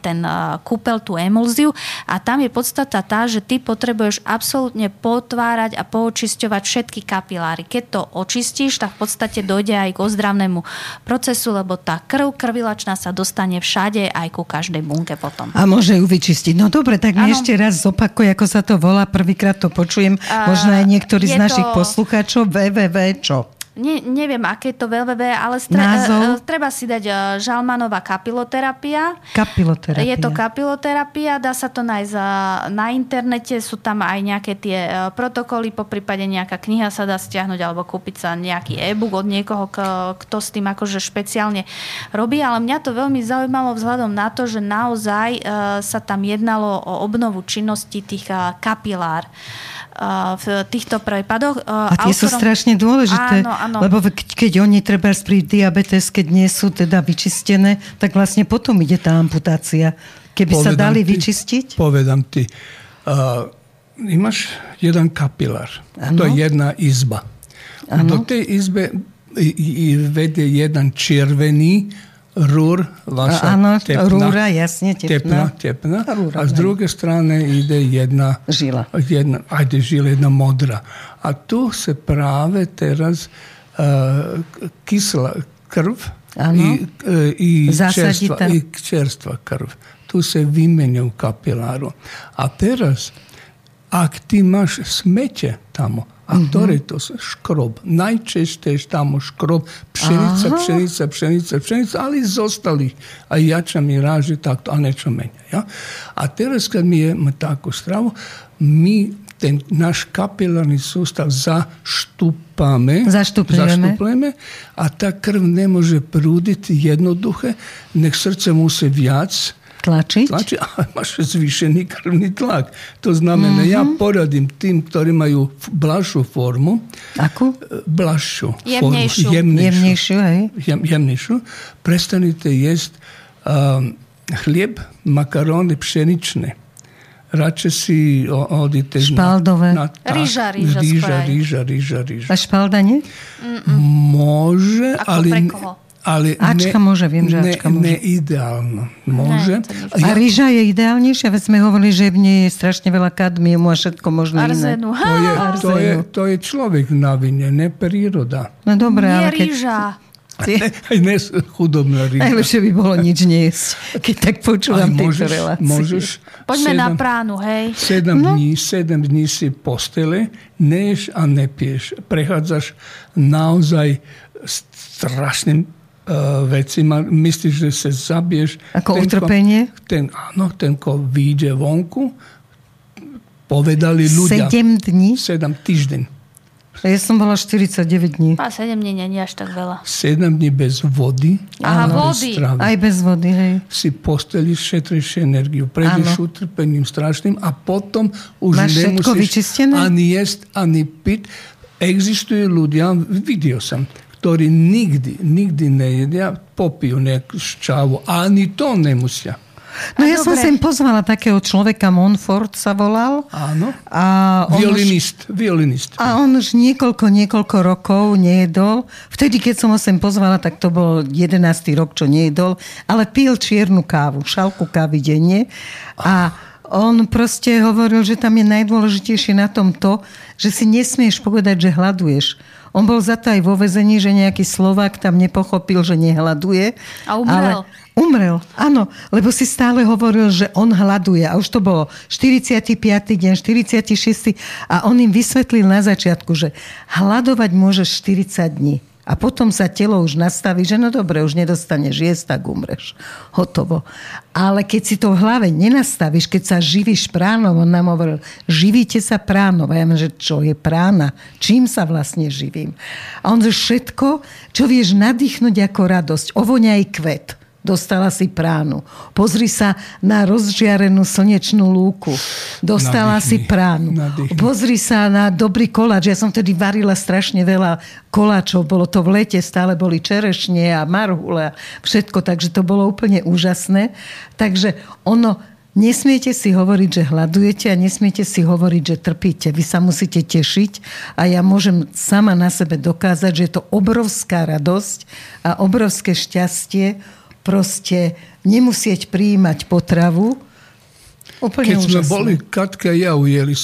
ten kúpel, tú emulziu a tam je podstata tá, že ty potrebuješ absolútne potvárať a poočisťovať všetky kapiláry. Keď to očistíš, tak v podstate dojde aj k ozdravnému procesu, lebo tá krv krvilačná sa dostane všade aj ku každej bunke potom. A môže ju vyčistiť. No dobre, tak mi ešte raz zopakuj, ako sa to volá. Prvýkrát to počujem. Možno aj niektorí z našich to... poslucháčov. www. čo? Ne, neviem, aké je to www, ale stre, Názov? e, treba si dať e, Žalmanová kapiloterapia. Kapiloterapia. Je to kapiloterapia, dá sa to nájsť e, na internete, sú tam aj nejaké tie e, protokoly, po prípade nejaká kniha sa dá stiahnuť alebo kúpiť sa nejaký e-book od niekoho, kto s tým akože špeciálne robí, ale mňa to veľmi zaujímalo vzhľadom na to, že naozaj e, sa tam jednalo o obnovu činnosti tých e, kapilár e, v týchto prípadoch. A tie sú strašne dôležité, Áno, áno. lebo ke- keď oni treba pri diabetes, keď nie sú teda vyčistené, tak vlastne potom ide tá amputácia. Keby sa Povedám dali ti- vyčistiť? Povedám ti. Uh, imaš jeden kapilár. To je jedna izba. Do tej izbe i, i vedie jeden červený rúr, vaša Áno, tepna, rúra, jasne, tepna, tepna. tepna. Rúra, a z hej. druhej strany ide jedna Žila. Jedna, ajde, žila jedna modra. A tu se práve teraz uh, kyslá krv Áno. i, e, i, čerstva, i čerstva krv. Tu se vymenja u kapilaru. A teraz, ak ti máš smete tamo, a Mhm. ktoré to? Škrob. Najčešće je tamo škrob, pšenica, Aha. pšenica, pšenica, pšenica, ali zostali. A jača mi raži takto, a nečo menja. Ja? A teraz kad mi jemo takvu stravu, mi ten naš kapilarni sustav zaštupame, zaštupljujeme, a ta krv ne može pruditi jednoduhe, nek srce mu se vjac Tlačiť? tlači, a máš zvýšený krvný tlak. To znamená, ja poradím tým, ktorí majú blažšiu formu, Akú? e, blažšiu Jemnejšiu. formu, jemnejšiu, Jemnejšiu, hej? jem, jemnejšiu, prestanite jesť um, chlieb, makaróny pšeničné. Radšej si o, odite Špaldové. Na, na, rýža rýža, skôr aj. rýža, rýža, rýža. A špalda nie? Môže, Ako ale, pre koho? Ale Ačka môže, viem, že ne, ačka môže. Ne ideálno. Môže. Ne, to nie. A rýža je ideálnejšia? Veď sme hovorili, že v nej je strašne veľa kadmiumu a všetko možné iné. Arzenu. To je, to, je, to je človek na vine, ne príroda. No dobre, Nie ale keď... rýža. Aj ne chudobná rýža. Najlepšie by bolo nič nejesť, keď tak počúvam Aj tieto relácie. môžeš Poďme na sedem- pránu, hej. Sedem dní, sedem dní si postele, neješ a nepieš. Prechádzaš naozaj strašným uh, vecima. Myslíš, že sa zabiješ. Ako Ten, utrpenie? Ten, áno, ten, ko vyjde vonku, povedali ľudia. Sedem dní? Sedem týždeň. Ja som bola 49 dní. A 7 dní nie až tak veľa. Sedem dní bez vody. Aha, vody. stravy. Aj bez vody, hej. si posteli, šetriš energiju, pređeš Áno. utrpením strašným a potom už Máš nemusíš ani jesť, ani piť. Existujú ľudia, vidio sam, ktorí nikdy, nikdy nejedia, popiju nejakú ščavu, ani to nemusia. No A ja som dobre. sem pozvala takého človeka, Monfort sa volal. Áno. A on, už, Violinist, violinist. a on už niekoľko, niekoľko rokov nejedol. Vtedy, keď som ho sem pozvala, tak to bol 11. rok, čo nejedol. Ale pil čiernu kávu, šalku kávy denne. A on proste hovoril, že tam je najdôležitejšie na tom to, že si nesmieš povedať, že hľaduješ. On bol za to aj vo vezení, že nejaký Slovák tam nepochopil, že nehľaduje. A umrel. Ale umrel, áno, lebo si stále hovoril, že on hľaduje. A už to bolo 45. deň, 46. A on im vysvetlil na začiatku, že hľadovať môžeš 40 dní. A potom sa telo už nastaví, že no dobre, už nedostaneš jesť, tak umreš. Hotovo. Ale keď si to v hlave nenastavíš, keď sa živíš pránom, on nám hovoril, živíte sa pránom. A ja viem, že čo je prána? Čím sa vlastne živím? A on, že všetko, čo vieš nadýchnuť ako radosť, ovoňaj kvet. Dostala si pránu. Pozri sa na rozžiarenú slnečnú lúku. Dostala si Nadýchni. pránu. Nadýchni. Pozri sa na dobrý koláč. Ja som tedy varila strašne veľa koláčov. Bolo to v lete, stále boli čerešne a marhule a všetko, takže to bolo úplne úžasné. Takže ono, nesmiete si hovoriť, že hľadujete a nesmiete si hovoriť, že trpíte. Vy sa musíte tešiť a ja môžem sama na sebe dokázať, že je to obrovská radosť a obrovské šťastie proste nemusieť prijímať potravu. Úplne Keď sme úžasné. boli, Katka a ja ujeli v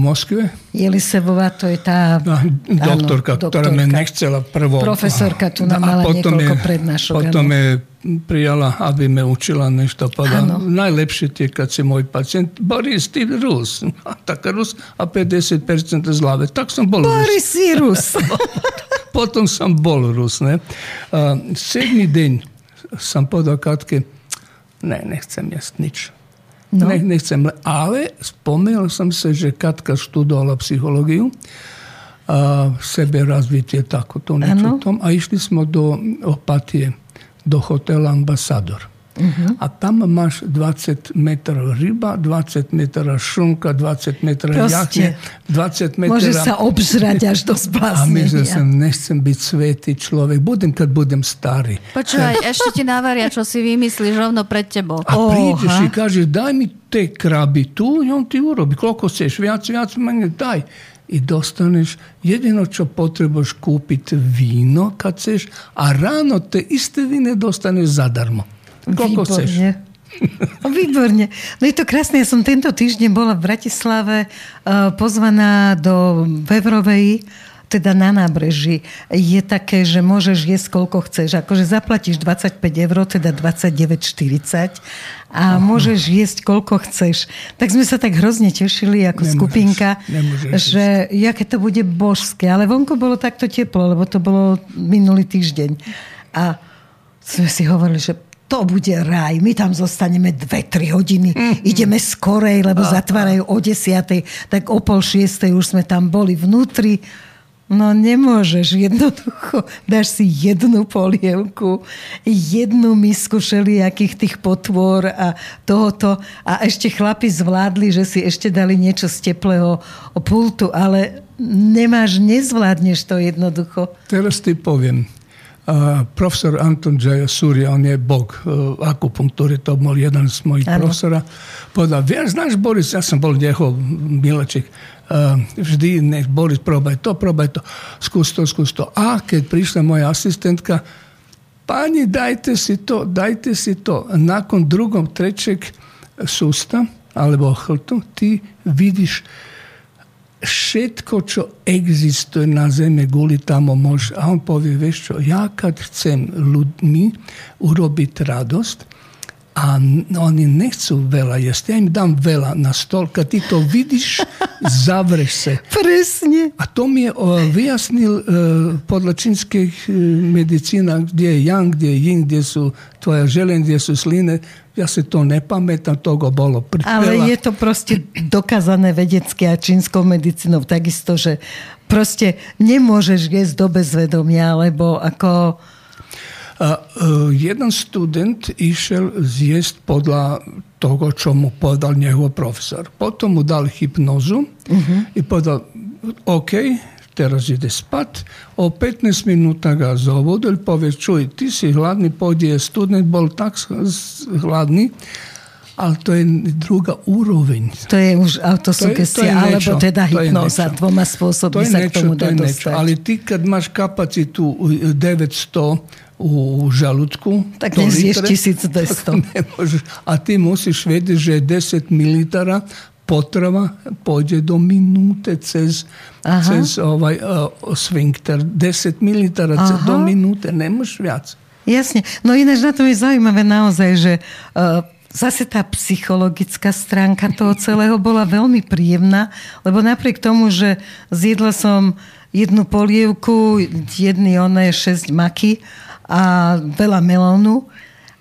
Moskve. Jelisevová, to je tá... No, doktorka, áno, ktorá mi nechcela prvo... Profesorka tu nám mala niekoľko je, prednášok. Potom je prijala, aby me učila nešto. Pa da, najlepše ti je kad si moj pacijent, Boris, ti Rus. A tak Rus, a 50% zlave. Tak sam bol Boris Rus. Rus. Potom sam bol Rus. Ne? A, sedmi deň sam podal Katke, ne, nechcem jest nič. No. Ne, nechcem, ale spomenul som sa, že Katka študovala psychológiu a sebe razvitie tako to niečo tom a išli smo do Opatie do hotela Ambasador. Uh-huh. A tam máš 20 metrov ryba, 20 metrov šunka, 20 metrov jachne, 20 metrov... Môže sa obžrať až do zbláznenia. A my že nechcem byť svetý človek. Budem, keď budem starý. Počúvaj, ešte ti navaria, čo si vymyslíš rovno pred tebou. A prídeš i kaže, daj mi te kraby tu i on ti urobi. Koľko chceš, viac, viac, mene daj i dostaneš jedino čo potrebaš kúpiť víno kad chceš, a ráno te iste vine dostaneš zadarmo. Koľko Výborne. chceš. Výborne. No je to krásne. Ja som tento týždeň bola v Bratislave uh, pozvaná do Vevrovej teda na nábreží je také, že môžeš jesť koľko chceš. Akože zaplatíš 25 eur, teda 29,40 a uh-huh. môžeš jesť koľko chceš. Tak sme sa tak hrozne tešili ako nemôžeš, skupinka, nemôžeš že jaké to bude božské. Ale vonko bolo takto teplo, lebo to bolo minulý týždeň. A sme si hovorili, že to bude raj. My tam zostaneme 2-3 hodiny. Mm-hmm. Ideme skorej, lebo zatvárajú o 10. Tak o pol 6. už sme tam boli vnútri. No nemôžeš, jednoducho dáš si jednu polievku, jednu misku všelijakých tých potvor a tohoto a ešte chlapi zvládli, že si ešte dali niečo z teplého pultu, ale nemáš, nezvládneš to jednoducho. Teraz ti poviem. Uh, profesor Anton Jaya Surya, on je bog uh, akupunktúry, to bol jeden z mojich ano. profesora. Povedal, vieš, znáš Boris, ja som bol jeho mileček, uh, vždy, nech Boris, probaj to, probaj to, skús to, skús to. A keď prišla moja asistentka, pani, dajte si to, dajte si to. Nakon drugom, trećeg susta, alebo hltu, ti vidiš všetko, čo existuje na zeme, guli tamo može. A on povie, vieš čo, ja kad chcem ľuďmi urobiť radosť, a oni nechcú veľa jesť. Ja im dám veľa na stol. Keď ty to vidíš, zavreš sa. Presne. A to mi je vyjasnil uh, podľa čínskych uh, medicína, kde je yang, kde je yin, kde sú tvoja želen, kde sú sliny. Ja si to nepamätám, toho bolo priveľa. Ale je to proste dokázané vedecké a čínskou medicínou takisto, že proste nemôžeš jesť do bezvedomia, lebo ako a, uh, jeden student išiel zjesť podľa toho, čo mu povedal njegov profesor. Potom mu dal hypnozu uh-huh. i povedal, OK, teraz ide spat. O 15 minúta ga zovodu i povie, čuj, ty si hladný, pođe student, bol tak hladný, ale to je druga úroveň. To je už autosugestia, alebo teda hypnoza. Dvoma spôsobmi sa k tomu. Ale ty, keď máš kapacitu 900 u žalúdku. Tak nezješ 1200. A ty musíš vedieť, že 10 mililitara potrava pôjde do minúte cez, cez ovaj, uh, sfinkter. 10 mililitara do minúte, nemôžeš viac. Jasne. No ináč na tom je zaujímavé naozaj, že uh, zase tá psychologická stránka toho celého bola veľmi príjemná, lebo napriek tomu, že zjedla som jednu polievku, jedny oné šesť maky a veľa melónu.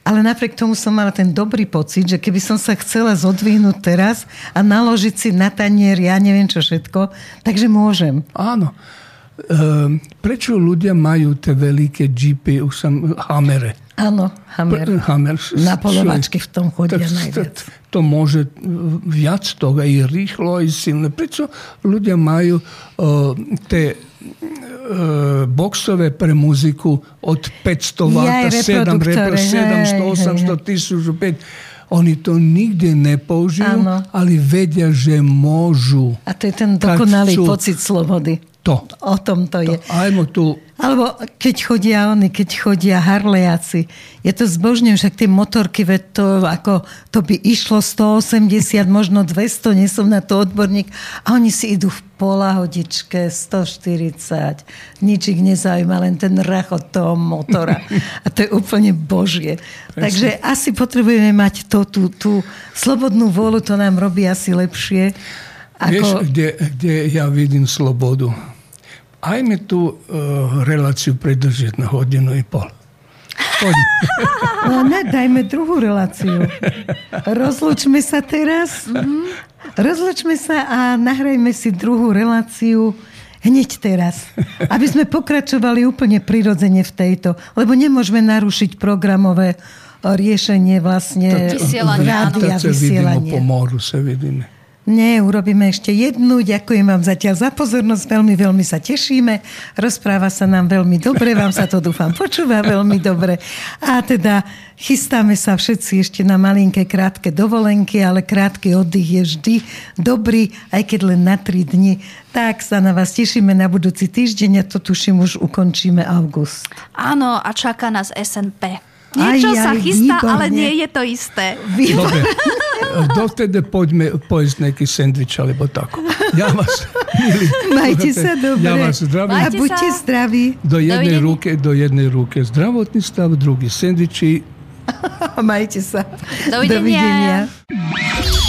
Ale napriek tomu som mala ten dobrý pocit, že keby som sa chcela zodvihnúť teraz a naložiť si na tanier, ja neviem čo všetko, takže môžem. Áno. Ehm, prečo ľudia majú tie veľké jeepy, už som hamere? Áno, Hammer. Hammer. Na polovačky v tom chodia najviac. to może wiatr toga i rihlo i silne prico, ludzie mają e, te e, boksove pre muziku od 500 vata, 7, repro, 700, 800, 1000, 5 oni to nigdje ne použiju, ano. ali vedia, že možu. A to je ten dokonalý pocit slobody. To. O tom to, to je. Ajmo tu alebo keď chodia oni, keď chodia harlejaci. Je to zbožne, však tie motorky, veď to, ako, to by išlo 180, možno 200, nie som na to odborník. A oni si idú v polahodičke 140. Nič ich nezaujíma, len ten rachot toho motora. A to je úplne božie. Takže asi potrebujeme mať to, tú, tú slobodnú vôľu, to nám robí asi lepšie. Ako... Vieš, kde, kde ja vidím slobodu? Ajme tú uh, reláciu predlžiť na hodinu i pol. No ne, dajme druhú reláciu. Rozlučme sa teraz. Mm-hmm. Rozlučme sa a nahrajme si druhú reláciu hneď teraz. Aby sme pokračovali úplne prirodzene v tejto. Lebo nemôžeme narušiť programové riešenie vlastne vysielania. Rádia, vysielanie. Po moru sa vidíme. Nie, urobíme ešte jednu. Ďakujem vám zatiaľ za pozornosť. Veľmi, veľmi sa tešíme. Rozpráva sa nám veľmi dobre. Vám sa to dúfam počúva veľmi dobre. A teda chystáme sa všetci ešte na malinké krátke dovolenky, ale krátky oddych je vždy dobrý, aj keď len na 3 dni. Tak sa na vás tešíme na budúci týždeň a to tuším už ukončíme august. Áno, a čaká nás SNP. Niečo aj, aj, sa chystá, výborne. ale nie je to isté. Dobre. Dovtedy poďme pojsť nejaký sendvič alebo tak. Ja vás, milí, Majte sa dobre. Ja vás zdravím. A buďte zdraví. Do jednej ruky, do jednej ruky zdravotný stav, druhý sendviči. Majte sa. Dovidenia. Dovidenia.